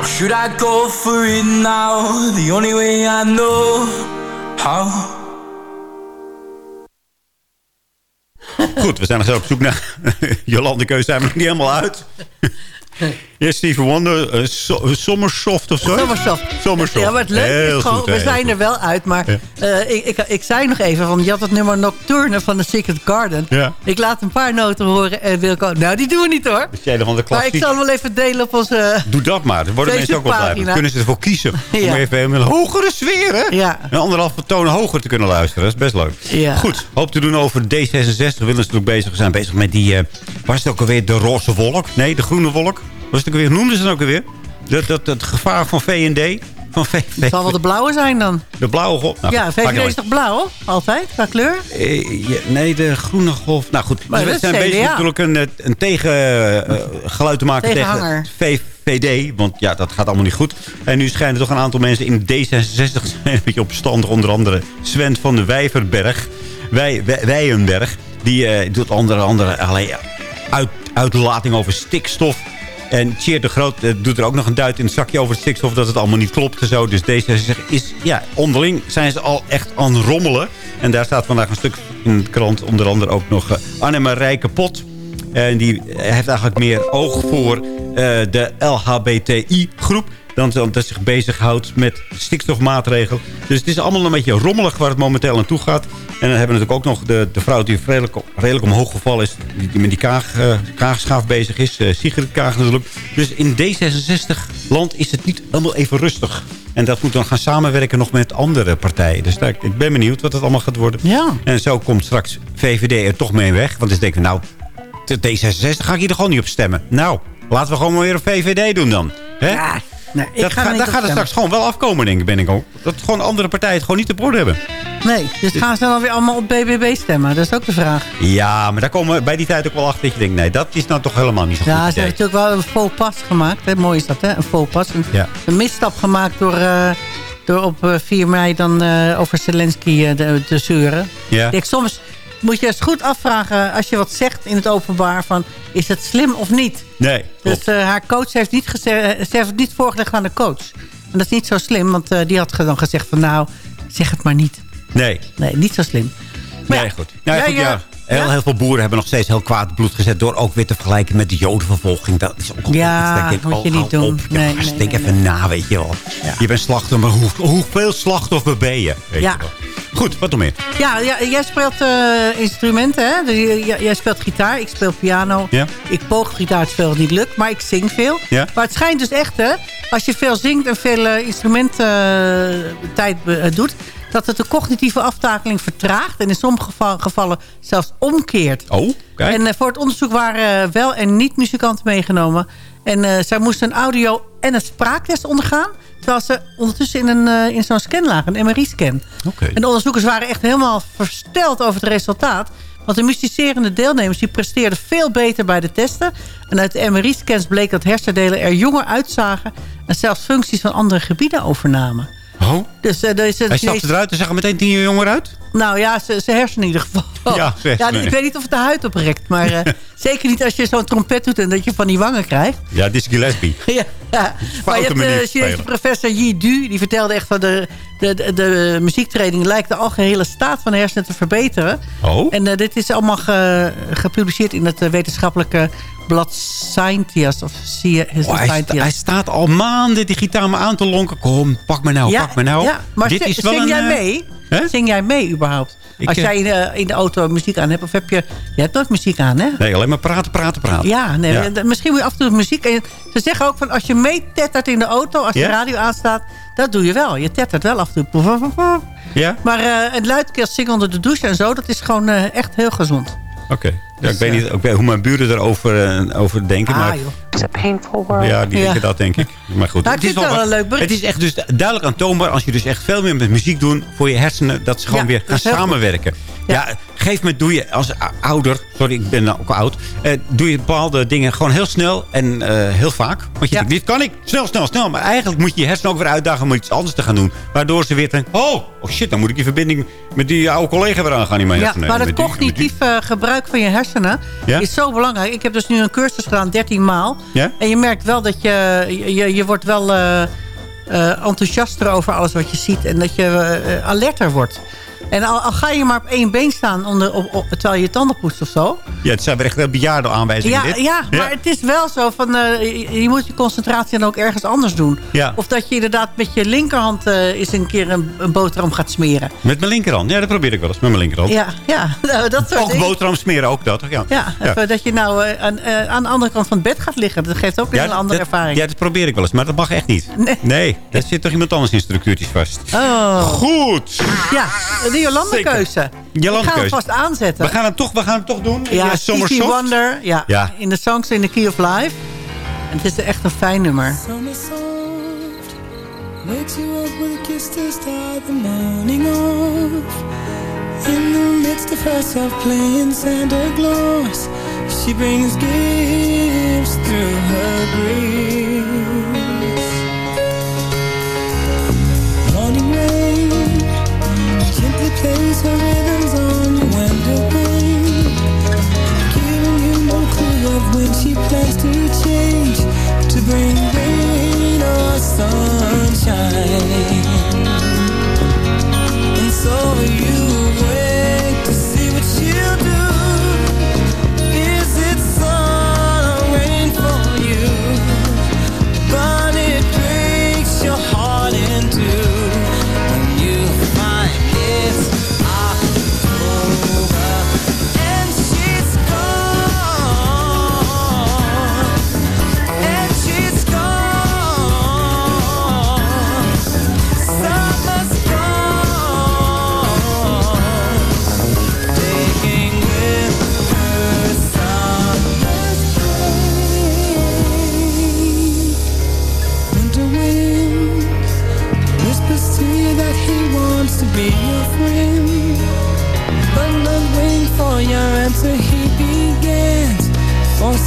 Or should I go for it now? The only way I know how. Goed, we zijn nog zo op zoek naar Jolande Keus. Zijn we nog niet helemaal uit. [laughs] Yes, Steve Wonder, uh, so, Sommersoft of zo? Sommersoft. Sommersoft. Ja, maar het leuke is gewoon, goed, we zijn goed. er wel uit. Maar Ja. eh, ik, ik, ik zei nog even, van, je had het nummer Nocturne van The Secret Garden. Ja. Ik laat een paar noten horen en Wilco... Nou, die doen we niet hoor. Dat jij van de Maar ik klassiek. zal hem wel even delen op onze... Doe dat maar. Dan worden mensen ook wel blij. Dan kunnen ze ervoor kiezen. [laughs] Om Ja. even een hogere sfeer, hè? Ja. Een anderhalve toon hoger te kunnen luisteren. Dat is best leuk. Ja. Goed, hoop te doen over D66. Willen ze natuurlijk bezig zijn. Bezig met die... eh was het ook alweer de roze wolk? Nee, de groene wolk. Was het ook? Hoe noemden ze het ook alweer? Dat, dat, het gevaar van V&D. Van Het zal wel de blauwe zijn dan. De blauwe golf. Nou, ja, VVD is toch blauw? Altijd, qua kleur? Eh, ja, nee, de groene golf. Nou goed, Maar dus we zijn bezig natuurlijk een, eh, een tegengeluid te maken tegen VVD. Want ja, dat gaat allemaal niet goed. En nu schijnen toch een aantal mensen in D66 te [laughs] zijn een beetje opstandig. Onder andere Sven van de Wijverberg. Wij, wij, Wijenberg. Die eh, doet onder andere allerlei uit, uitlating over stikstof. En Tjeerd de Groot eh, doet er ook nog een duit in het zakje over het stikstof... dat het allemaal niet klopt en zo. Dus D66 is, ja, onderling zijn ze al echt aan rommelen. En daar staat vandaag een stuk in de krant. Onder andere ook nog uh, Annemarie Kapot. En die heeft eigenlijk meer oog voor uh, de LHBTI-groep... dan dat zich bezighoudt met stikstofmaatregelen. Dus het is allemaal een beetje rommelig waar het momenteel aan toe gaat. En dan hebben we natuurlijk ook nog de, de vrouw die redelijk, redelijk omhoog gevallen is... die, met die kaag, uh, kaagschaaf bezig is, uh, Sigrid Kaag natuurlijk. Dus in D66-land is het niet helemaal even rustig. En dat moet dan gaan samenwerken nog met andere partijen. Dus daar, ik ben benieuwd wat het allemaal gaat worden. Ja. En zo komt straks VVD er toch mee weg. Want dus denken we, nou, de D66 ga ik hier er gewoon niet op stemmen. Nou, laten we gewoon maar weer een VVD doen dan. Hè? Ja. Nee, ik dat ga daar gaat het straks gewoon wel afkomen, denk ik, ben ik ook. Dat gewoon andere partijen het gewoon niet op orde hebben. Nee, dus gaan ze dan weer allemaal op BBB stemmen? Dat is ook de vraag. Ja, maar daar komen we bij die tijd ook wel achter dat je denkt... nee, dat is nou toch helemaal niet zo Ja, goed ze hebben natuurlijk wel een faux pas gemaakt. Hè? Mooi is dat, hè? Een faux pas. Een, Ja. een misstap gemaakt door, eh, door op eh, 4 mei dan eh, over Zelensky eh, te- te zeuren. Ja. Ik denk, soms moet je eens goed afvragen als je wat zegt in het openbaar van... is het slim of niet? Nee, Dus eh, haar coach heeft niet, geze- ze heeft het niet voorgelegd aan de coach. En dat is niet zo slim, want eh, die had dan gezegd van... nou, zeg het maar niet. Nee. Nee, niet zo slim. Nee, goed. Nou, ja, Ja, goed, ja. Heel, heel veel boeren hebben nog steeds heel kwaad bloed gezet... door ook weer te vergelijken met de jodenvervolging. Dat is ook Ja, iets dat ik moet je oh, niet doen. Op. Ja, Nee, even na, weet je wel. Je bent slachtoffer, maar hoe, hoeveel slachtoffer ben je? Weet Ja. je wel. Goed, wat nog meer? Ja, jij speelt eh, instrumenten, hè? Dus jij speelt gitaar, ik speel piano. Ja. Ik poog gitaar te spelen, niet lukt, maar ik zing veel. Ja. Maar het schijnt dus echt, hè? Als je veel zingt en veel eh, instrumententijd doet... dat het de cognitieve aftakeling vertraagt... en in sommige geva- gevallen zelfs omkeert. Oh, kijk. En eh, voor het onderzoek waren eh, wel en niet muzikanten meegenomen. En eh, zij moesten een audio- en een spraaktest ondergaan... terwijl ze ondertussen in, een, in zo'n scan lagen, een MRI-scan. En de onderzoekers waren echt helemaal versteld over het resultaat. Want de mysticerende deelnemers die presteerden veel beter bij de testen. En uit de MRI-scans bleek dat hersendelen er jonger uitzagen... en zelfs functies van andere gebieden overnamen. Oh? Dus, deze, Hij stapte eruit en zag er meteen tien jaar jonger uit? nou ja, ze, ze hersenen in ieder geval. Ja, ze ik weet niet of het de huid oprekt. Maar eh, [laughs] zeker niet als je zo'n trompet doet en dat je van die wangen krijgt. Ja, dit is Gillespie. [laughs] Ja, ja. maar je hebt de te Chinese professor Yi Du. Die vertelde echt van de, de, de, de muziektraining lijkt de algehele staat van de hersenen te verbeteren. Oh? En eh, dit is allemaal ge- gepubliceerd in het eh, wetenschappelijke blad Scientiast. Of Oh, hij, sta- Scientiast. hij staat al maanden die gitaar me aan te lonken. Kom, pak me nou, pak me nou. Ja, maar Dit is wel zing een, jij eh, mee? Zing jij mee überhaupt? Ik, Als eh, jij in de, in de auto muziek aan hebt, of heb je... Je hebt nooit muziek aan, hè? Nee, alleen maar praten, praten, praten. Ja, nee, Ja. misschien moet je af en toe muziek... En ze zeggen ook van als je meetettert in de auto, als de radio aanstaat... dat doe je wel. Je tettert wel af en toe. Ja? Maar eh het luidkeels zingen onder de douche en zo... dat is gewoon eh, echt heel gezond. Oké. Dus, ik weet niet ook hoe mijn buren erover eh, over denken. Ah, maar, joh. It's a painful world. ja, die Ja. denken dat, denk ik. Maar goed. Nou, het wel wat- een leuk bericht. Het is echt dus duidelijk aantoonbaar als je dus echt veel meer met muziek doet voor je hersenen. Dat ze gewoon Ja, weer gaan is samenwerken. Ja. op een gegeven moment doe je als ouder, sorry, ik ben nou ook oud, eh, doe je bepaalde dingen gewoon heel snel en eh, heel vaak. Want je Ja. denkt, dit kan ik, snel, snel, snel. Maar eigenlijk moet je je hersenen ook weer uitdagen om iets anders te gaan doen. Waardoor ze weer denken, oh, oh shit, dan moet ik die verbinding met die oude collega weer aangaan in mijn Ja, hersenen. maar het die- die- eh, gebruik van je hersenen Ja? is zo belangrijk. Ik heb dus nu een cursus gedaan, 13 maal. Ja? En je merkt wel dat je... Je, je wordt wel eh, eh, enthousiaster over alles wat je ziet. En dat je eh, alerter wordt. En al, al ga je maar op één been staan onder, op, op- terwijl je je tanden poetst of zo. Ja, het zijn weer echt wel bejaarde aanwijzingen. Ja, dit. ja, maar het is wel zo van... eh, je, je moet je concentratie dan ook ergens anders doen. Ja. Of dat je inderdaad met je linkerhand eh eens een keer een, een boterham gaat smeren. Met mijn linkerhand. Ja, dat probeer ik wel eens. Met mijn linkerhand. Ja, ja [laughs] nou, dat soort Ook boterham smeren, ook dat. Ja, Ja, even dat je nou eh, aan, aan de andere kant van het bed gaat liggen. Dat geeft ook een Ja, hele andere dat, ervaring. Ja, dat probeer ik wel eens. Maar dat mag echt niet. Nee. daar zit toch iemand anders in structuurtjes vast. Oh. Goed. Ja, de Jolande-keuze. Ik ga hem vast aanzetten. We gaan hem toch, we gaan hem toch doen? ja, Summer? Wonder. Ja, Ja. in de Songs in the Key of Life. En het is echt een fijn nummer. Summer soft wakes you up with a kiss to start the morning off. In the midst of herself playing Santa Claus, she brings gifts through her grace. Sunshine. And so you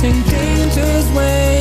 chasing danger's way.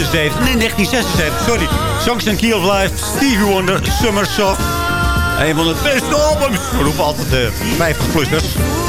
1978. Nee, 1976, sorry. Songs and Key of Life, Stevie Wonder, Summer Soft. Een van de beste albums. We roepen altijd de 50-plussers.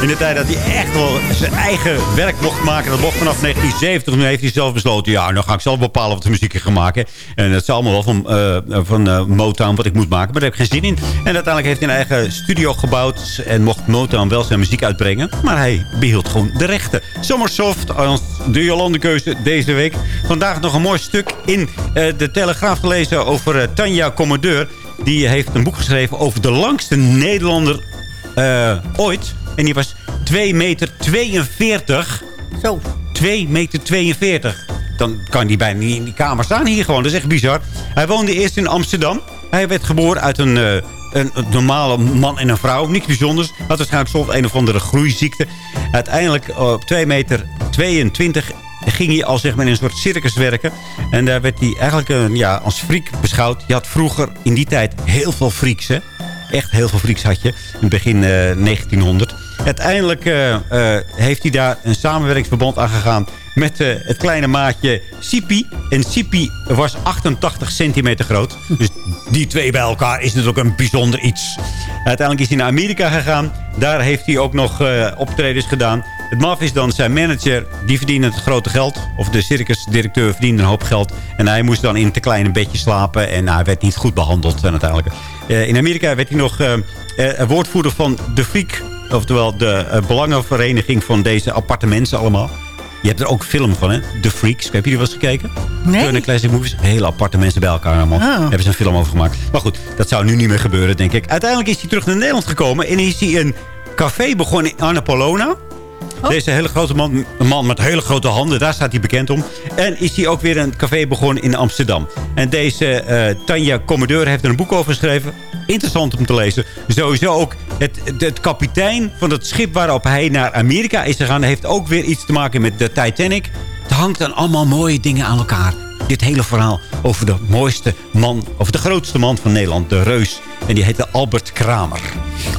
In de tijd dat hij echt wel zijn eigen werk mocht maken. Dat mocht vanaf 1970. Nu heeft hij zelf besloten. Ja, nou ga ik zelf bepalen wat de muziek ik ga maken. En dat is allemaal wel van, eh, van eh, Motown wat ik moet maken. Maar daar heb ik geen zin in. En uiteindelijk heeft hij een eigen studio gebouwd. En mocht Motown wel zijn muziek uitbrengen. Maar hij behield gewoon de rechten. Summersoft als de Jolande-keuze deze week. Vandaag nog een mooi stuk in eh, de Telegraaf gelezen over Tanja Commodeur. Die heeft een boek geschreven over de langste Nederlander ooit. En die was 2 meter 42. Zo. 2 meter 42. Dan kan die bijna niet in die kamer staan hier gewoon. Dat is echt bizar. Hij woonde eerst in Amsterdam. Hij werd geboren uit een, eh, een, een normale man en een vrouw. Niks bijzonders. Had waarschijnlijk soms een of andere groeiziekte. Uiteindelijk op 2 meter 22 ging hij al zeg maar in een soort circus werken. En daar werd hij eigenlijk eh, ja, als freak beschouwd. Je had vroeger in die tijd heel veel freaks, hè? Echt heel veel freaks had je. In het begin eh, 1900. Uiteindelijk eh, eh, heeft hij daar een samenwerkingsverband aangegaan met eh, het kleine maatje Sipi. En Sipi was 88 centimeter groot. Dus die twee bij elkaar is natuurlijk een bijzonder iets. Uiteindelijk is hij naar Amerika gegaan. Daar heeft hij ook nog optredens gedaan. Het maf is dan zijn manager, die verdiende het grote geld. Of de circusdirecteur verdiende een hoop geld. En hij moest dan in te kleine bedje slapen. En hij werd niet goed behandeld. En uiteindelijk. In Amerika werd hij nog woordvoerder van de Freak. Oftewel de eh, belangenvereniging van deze appartementen allemaal. Je hebt er ook film van, hè? The Freaks. Heb je die wel eens gekeken? Nee. Turner Classic Movies. Hele aparte mensen bij elkaar allemaal. Oh. Hebben ze een film over gemaakt. Maar goed, dat zou nu niet meer gebeuren, denk ik. Uiteindelijk is hij terug naar Nederland gekomen. En is hij een café begonnen in Annapolona. Deze hele grote man, man met hele grote handen, daar staat hij bekend om. En is hij ook weer een café begonnen in Amsterdam. En deze eh, Tanja Commodeur heeft er een boek over geschreven. Interessant om te lezen. Sowieso ook het, het, het kapitein van het schip waarop hij naar Amerika is gegaan... heeft ook weer iets te maken met de Titanic. Het hangt dan allemaal mooie dingen aan elkaar. Dit hele verhaal over de mooiste man, of de grootste man van Nederland, de reus. En die heette Albert Kramer.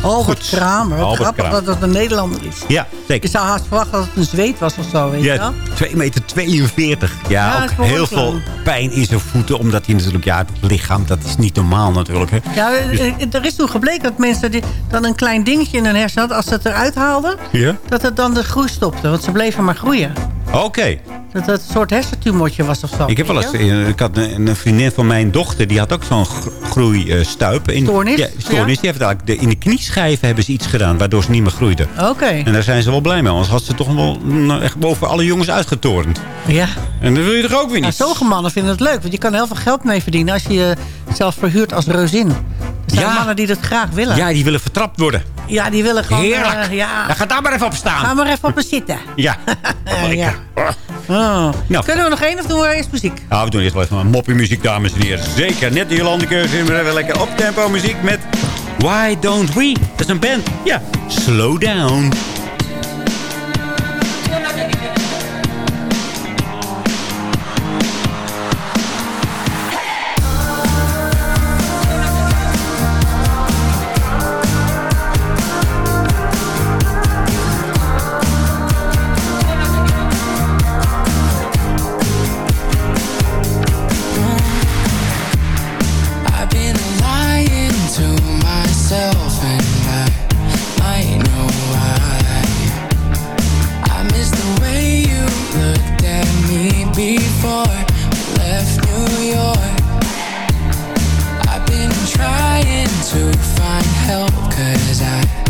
Albert Kramer. Wat Albert grappig Kramer. dat het een Nederlander is. Ja, zeker. Je zou haast verwachten dat het een zweet was of zo, weet je Ja, wel? 2 meter 42. Ja, ook heel veel pijn in zijn voeten. Omdat hij natuurlijk, ja, het lichaam, dat is niet normaal natuurlijk. Hè. Ja, Dus- eh, er is toen gebleken dat mensen die dan een klein dingetje in hun hersen hadden. Als ze het eruit haalden, Ja? dat het dan de groei stopte. Want ze bleven maar groeien. Oké. Dat het een soort hersentumortje was of zo. Ik heb wel eens, eh, ik had een, een vriendin van mijn dochter, die had ook zo'n gro- groeistuip. In, Stoornis? Ja, stoornis. Die heeft eigenlijk de, in de knieschijven hebben ze iets gedaan, waardoor ze niet meer groeide. Oké. En daar zijn ze wel blij mee, anders had ze toch wel nou, echt boven alle jongens uitgetornd. Ja. En dat wil je toch ook weer Nou, niet? sommige mannen vinden het leuk. Want je kan heel veel geld mee verdienen als je jezelf verhuurt als reuzin. Er zijn Ja. mannen die dat graag willen. Ja, die willen vertrapt worden. Ja, die willen gewoon... Heerlijk. eh, ja. Ja, ga daar maar even op staan. Ga maar even op zitten. [laughs] Ja. [laughs] Eh, ja. Oh. Nou. Kunnen we nog één of doen we eerst muziek? Nou, we doen eerst wel even een moppie muziek, dames en heren. Zeker, net de Jolande keuze. We hebben lekker op-tempo muziek met Why Don't We? Dat is een band. Ja, Slow Down. To find help cause I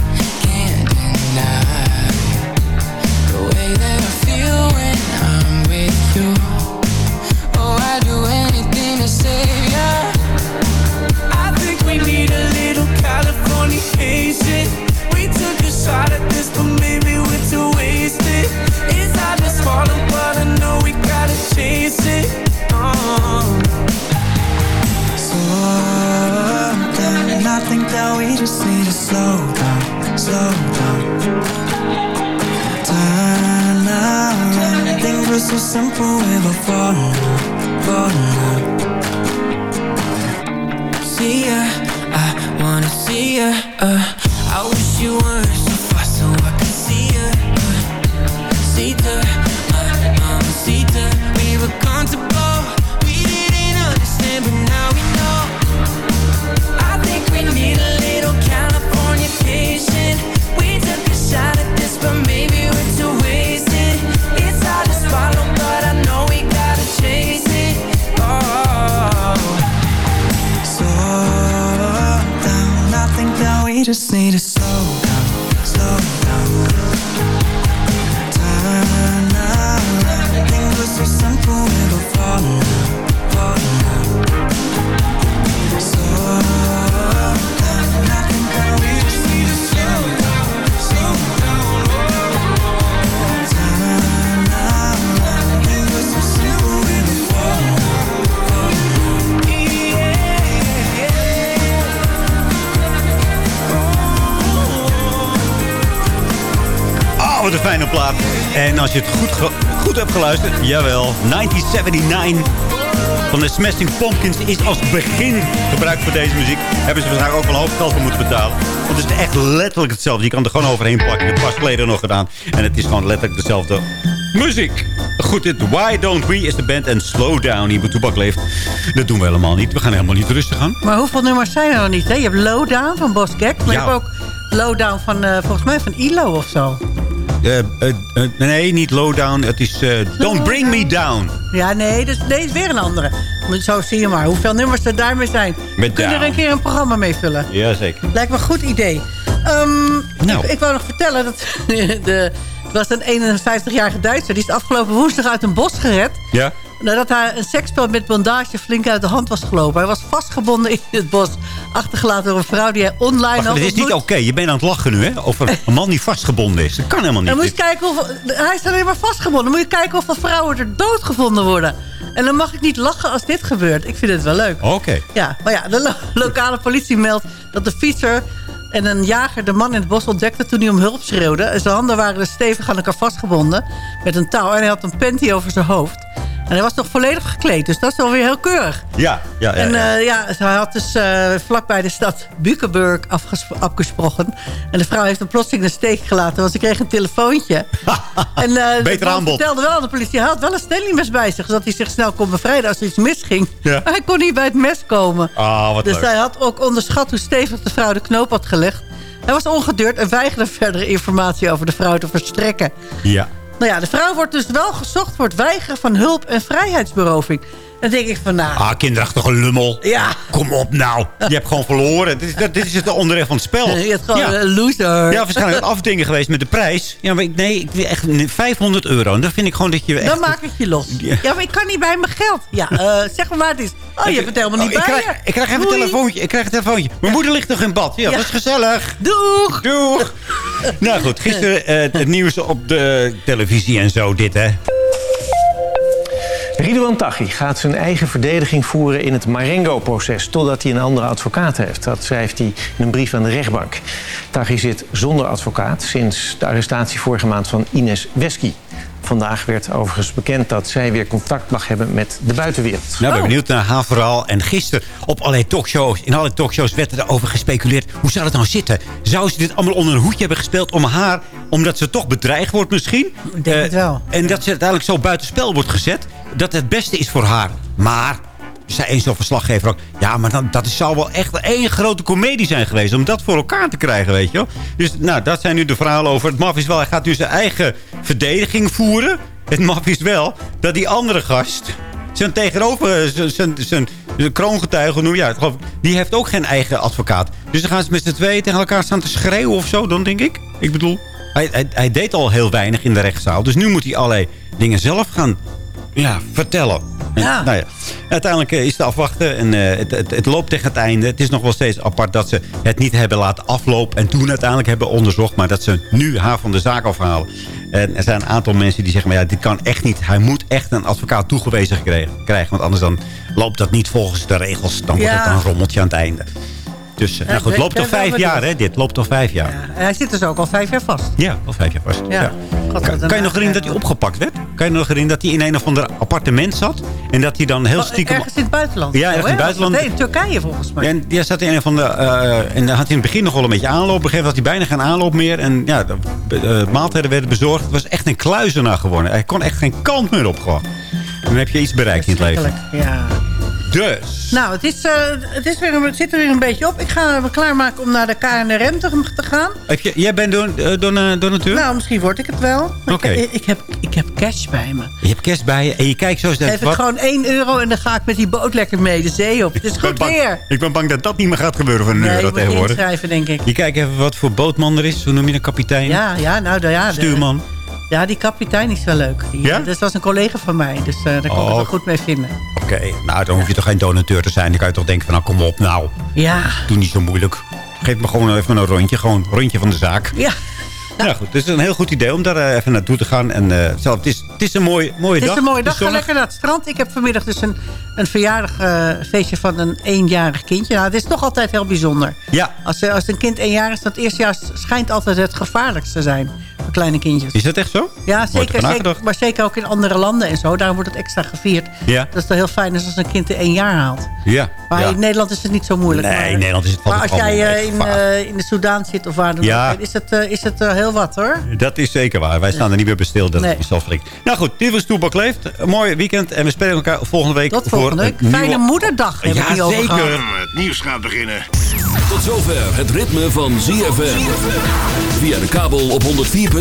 so simple way before now, before now. See ya, I wanna see ya. Uh, als je het goed, goed hebt geluisterd, jawel, 1979 van de Smashing Pumpkins is als begin gebruikt voor deze muziek. Hebben ze waarschijnlijk ook wel een hoop geld voor moeten betalen. Want het is echt letterlijk hetzelfde. Je kan er gewoon overheen plakken. Ik heb pas geleden nog gedaan. En het is gewoon letterlijk dezelfde muziek. Goed, dit Why Don't We is de band en Slow Down hier bij Toebak leeft. Dat doen we helemaal niet. We gaan helemaal niet rustig aan. Maar hoeveel nummers zijn er nog niet? Hè? Je hebt Lowdown van Boss Gek. Maar je Ja. hebt ook Lowdown van, eh, volgens mij, van ILO of zo. Eh, eh, eh, nee, niet Lowdown. Het is Don't Bring Me Down. Ja, nee, dus, nee, is weer een andere. Zo zie je maar hoeveel nummers er daarmee zijn. Met We kunnen er een keer een programma mee vullen. Jazeker. Lijkt me een goed idee. Ehm, Nou. ik, ik wou nog vertellen dat [laughs] de, er was een 51-jarige Duitser. Die is afgelopen woensdag uit een bos gered. Ja? Nadat hij een seksspel met bondage flink uit de hand was gelopen. Hij was vastgebonden in het bos. Achtergelaten door een vrouw die hij online Wacht, had dit is niet oké. Je bent aan het lachen nu, hè? Over een man die vastgebonden is. Dat kan helemaal Dan niet. moet je kijken of, hij is alleen maar vastgebonden. Dan moet je kijken hoeveel vrouwen er doodgevonden worden. En dan mag ik niet lachen als dit gebeurt. Ik vind het wel leuk. Oké. Ja, maar ja, de lo- lokale politie meldt dat de fietser en een jager de man in het bos ontdekte toen hij om hulp schreeuwde. Zijn handen waren dus stevig aan elkaar vastgebonden met een touw. En hij had een panty over zijn hoofd. En hij was nog volledig gekleed, dus dat is wel weer heel keurig. Ja, ja, ja. En ja. eh, ja, hij had dus eh, vlakbij de stad Bukenburg afges- afgesproken. En de vrouw heeft hem plotseling een steek gelaten, want ze kreeg een telefoontje. [laughs] en eh, Beter aanbod. vertelde wel aan de politie, hij had wel een Stanley-mes bij zich... zodat hij zich snel kon bevrijden als er iets misging. Ja. Maar hij kon niet bij het mes komen. Ah, wat dus leuk. hij had ook onderschat hoe stevig de vrouw de knoop had gelegd. Hij was ongedeurd en weigerde [laughs] verdere informatie over de vrouw te verstrekken. Ja. Nou ja, de vrouw wordt dus wel gezocht voor het weigeren van hulp en vrijheidsberoving. Dan denk ik van, nou... Ah, kinderachtige lummel. Ja. Kom op nou. Je hebt gewoon verloren. Dit is, dit is het onderweg van het spel. Je hebt gewoon ja. een loser. Ja, waarschijnlijk [laughs] afdingen geweest met de prijs. Ja, maar ik, nee, ik wil echt 500 euro. En dan vind ik gewoon dat je echt... Dan maak ik je los. Ja. Maar ik kan niet bij mijn geld. Ja, eh, zeg maar waar het is. Oh, je hebt het helemaal niet Oh, ik bij krijg, je. ik krijg even een telefoontje. Ik krijg een telefoontje. Mijn moeder ligt nog in bad. Ja, Ja. dat is gezellig. Doeg! Doeg! nou goed, gisteren eh, het [laughs] nieuws op de televisie en zo, dit hè. Ridouan Taghi gaat zijn eigen verdediging voeren in het Marengo-proces... totdat hij een andere advocaat heeft. Dat schrijft hij in een brief aan de rechtbank. Taghi zit zonder advocaat sinds de arrestatie vorige maand van Ines Wesky. Vandaag werd overigens bekend dat zij weer contact mag hebben met de buitenwereld. Nou, ik ben Oh. benieuwd naar haar verhaal. En gisteren op allerlei talkshows, in allerlei talkshows werd erover gespeculeerd. Hoe zou het nou zitten? Zou ze dit allemaal onder een hoedje hebben gespeeld om haar, omdat ze toch bedreigd wordt misschien? Ik denk Eh, het wel. En dat ze uiteindelijk zo buitenspel wordt gezet. Dat het beste is voor haar. Maar, zei een zo'n verslaggever ook. Ja, maar dan, dat zou wel echt één grote komedie zijn geweest. Om dat voor elkaar te krijgen, weet je wel. Dus nou, dat zijn nu de verhalen over. Het maf is wel, hij gaat nu zijn eigen verdediging voeren. Het maf is wel dat die andere gast... Zijn tegenover, zijn, zijn, zijn, kroongetuige, noem je geloof ik, die heeft ook geen eigen advocaat. Dus dan gaan ze met z'n tweeën tegen elkaar staan te schreeuwen of zo, dan denk ik. Ik bedoel, hij, hij, hij deed al heel weinig in de rechtszaal. Dus nu moet hij allerlei dingen zelf gaan ja, vertellen. Ja. Nou ja, uiteindelijk eh, is het afwachten en eh, het, het, het loopt tegen het einde. Het is nog wel steeds apart dat ze het niet hebben laten aflopen... en toen uiteindelijk hebben onderzocht... maar dat ze nu haar van de zaak afhalen. En er zijn een aantal mensen die zeggen... maar ja, dit kan echt niet. Hij moet echt een advocaat toegewezen krijgen. Want anders dan loopt dat niet volgens de regels. Dan wordt Ja. het een rommeltje aan het einde. Dus eh, nou goed, het loopt al vijf jaar, hè? Dit loopt al vijf jaar. En hij zit dus ook al vijf jaar vast. Ja, al vijf jaar vast. Ja. Ja. God, Kan, je nog herinneren dat hij opgepakt werd? Kan je nog herinneren dat hij in een of ander appartement zat? En dat hij dan heel stiekem... Ergens in het buitenland. Ja, ergens in het buitenland. Nee, in Turkije volgens mij. Ja, en die zat in een van de... eh, en dan had hij in het begin nog wel een beetje aanloop. Op had hij bijna geen aanloop meer. En ja, de eh, maaltijden werden bezorgd. Het was echt een kluizenaar geworden. Hij kon echt geen kant meer op gewoon. Dan heb je iets bereikt in het leven. Ja. Dus. Nou, het, is, eh, het, is weer, het zit er weer een beetje op. Ik ga me klaarmaken om naar de KNRM te, te gaan. Heb je, jij bent don, eh, don, donateur? Nou, misschien word ik het wel. Oké. Ik, ik, heb, ik heb cash bij me. Je hebt kerst bij je en je kijkt zo Geef ik wat- gewoon 1 euro en dan ga ik met die boot lekker mee de zee op. Het is Ik goed bang- weer. Ik ben bang dat dat niet meer gaat gebeuren van een Nee, euro tegenwoordig. inschrijven, denk ik. Je kijkt even wat voor bootman er is. Hoe noem je een kapitein? Ja, ja, nou ja. de- Stuurman. Ja, die kapitein is wel leuk. Die, Ja? Dat was een collega van mij, dus eh, daar kon ik Oh. het wel goed mee vinden. Oké, nou dan hoef je toch geen donateur te zijn. Dan kan je toch denken van nou kom op nou. Ja. Doe niet zo moeilijk. Geef me gewoon even een rondje. Gewoon een rondje van de zaak. Ja. Ja, goed. Het is een heel goed idee om daar eh, even naartoe te gaan. En eh, zelf, het, is, het is een mooie, mooie Het dag. is een mooie dag. Ga lekker naar het strand. Ik heb vanmiddag dus een, een verjaardagfeestje van een eenjarig kindje. Nou, het is toch altijd heel bijzonder. Ja. Als, als een kind eenjarig is, dat eerste jaar schijnt altijd het gevaarlijkste te zijn. Voor kleine kindjes. Is dat echt zo? Ja, zeker, zeker. Maar zeker ook in andere landen en zo. Daarom wordt het extra gevierd. Ja. Dat is toch heel fijn als een kind er één jaar haalt. Ja. Maar ja. in Nederland is het niet zo moeilijk. Nee, maar, in Nederland is het Maar als jij eh, in, eh, in de Soudaan zit of waar dan Ja. ook, is het, eh, is het heel wat hoor. Dat is zeker waar. Wij staan er niet meer bij stil. Dat Nee. is. Nou goed, dit was Toebak Leeft. Een mooi weekend. En we spelen elkaar volgende week Tot volgende week. nieuwe... Fijne moederdag heb ik Ja, zeker. Het nieuws gaat beginnen. Tot zover het ritme van ZFM. Via de kabel op 104.5.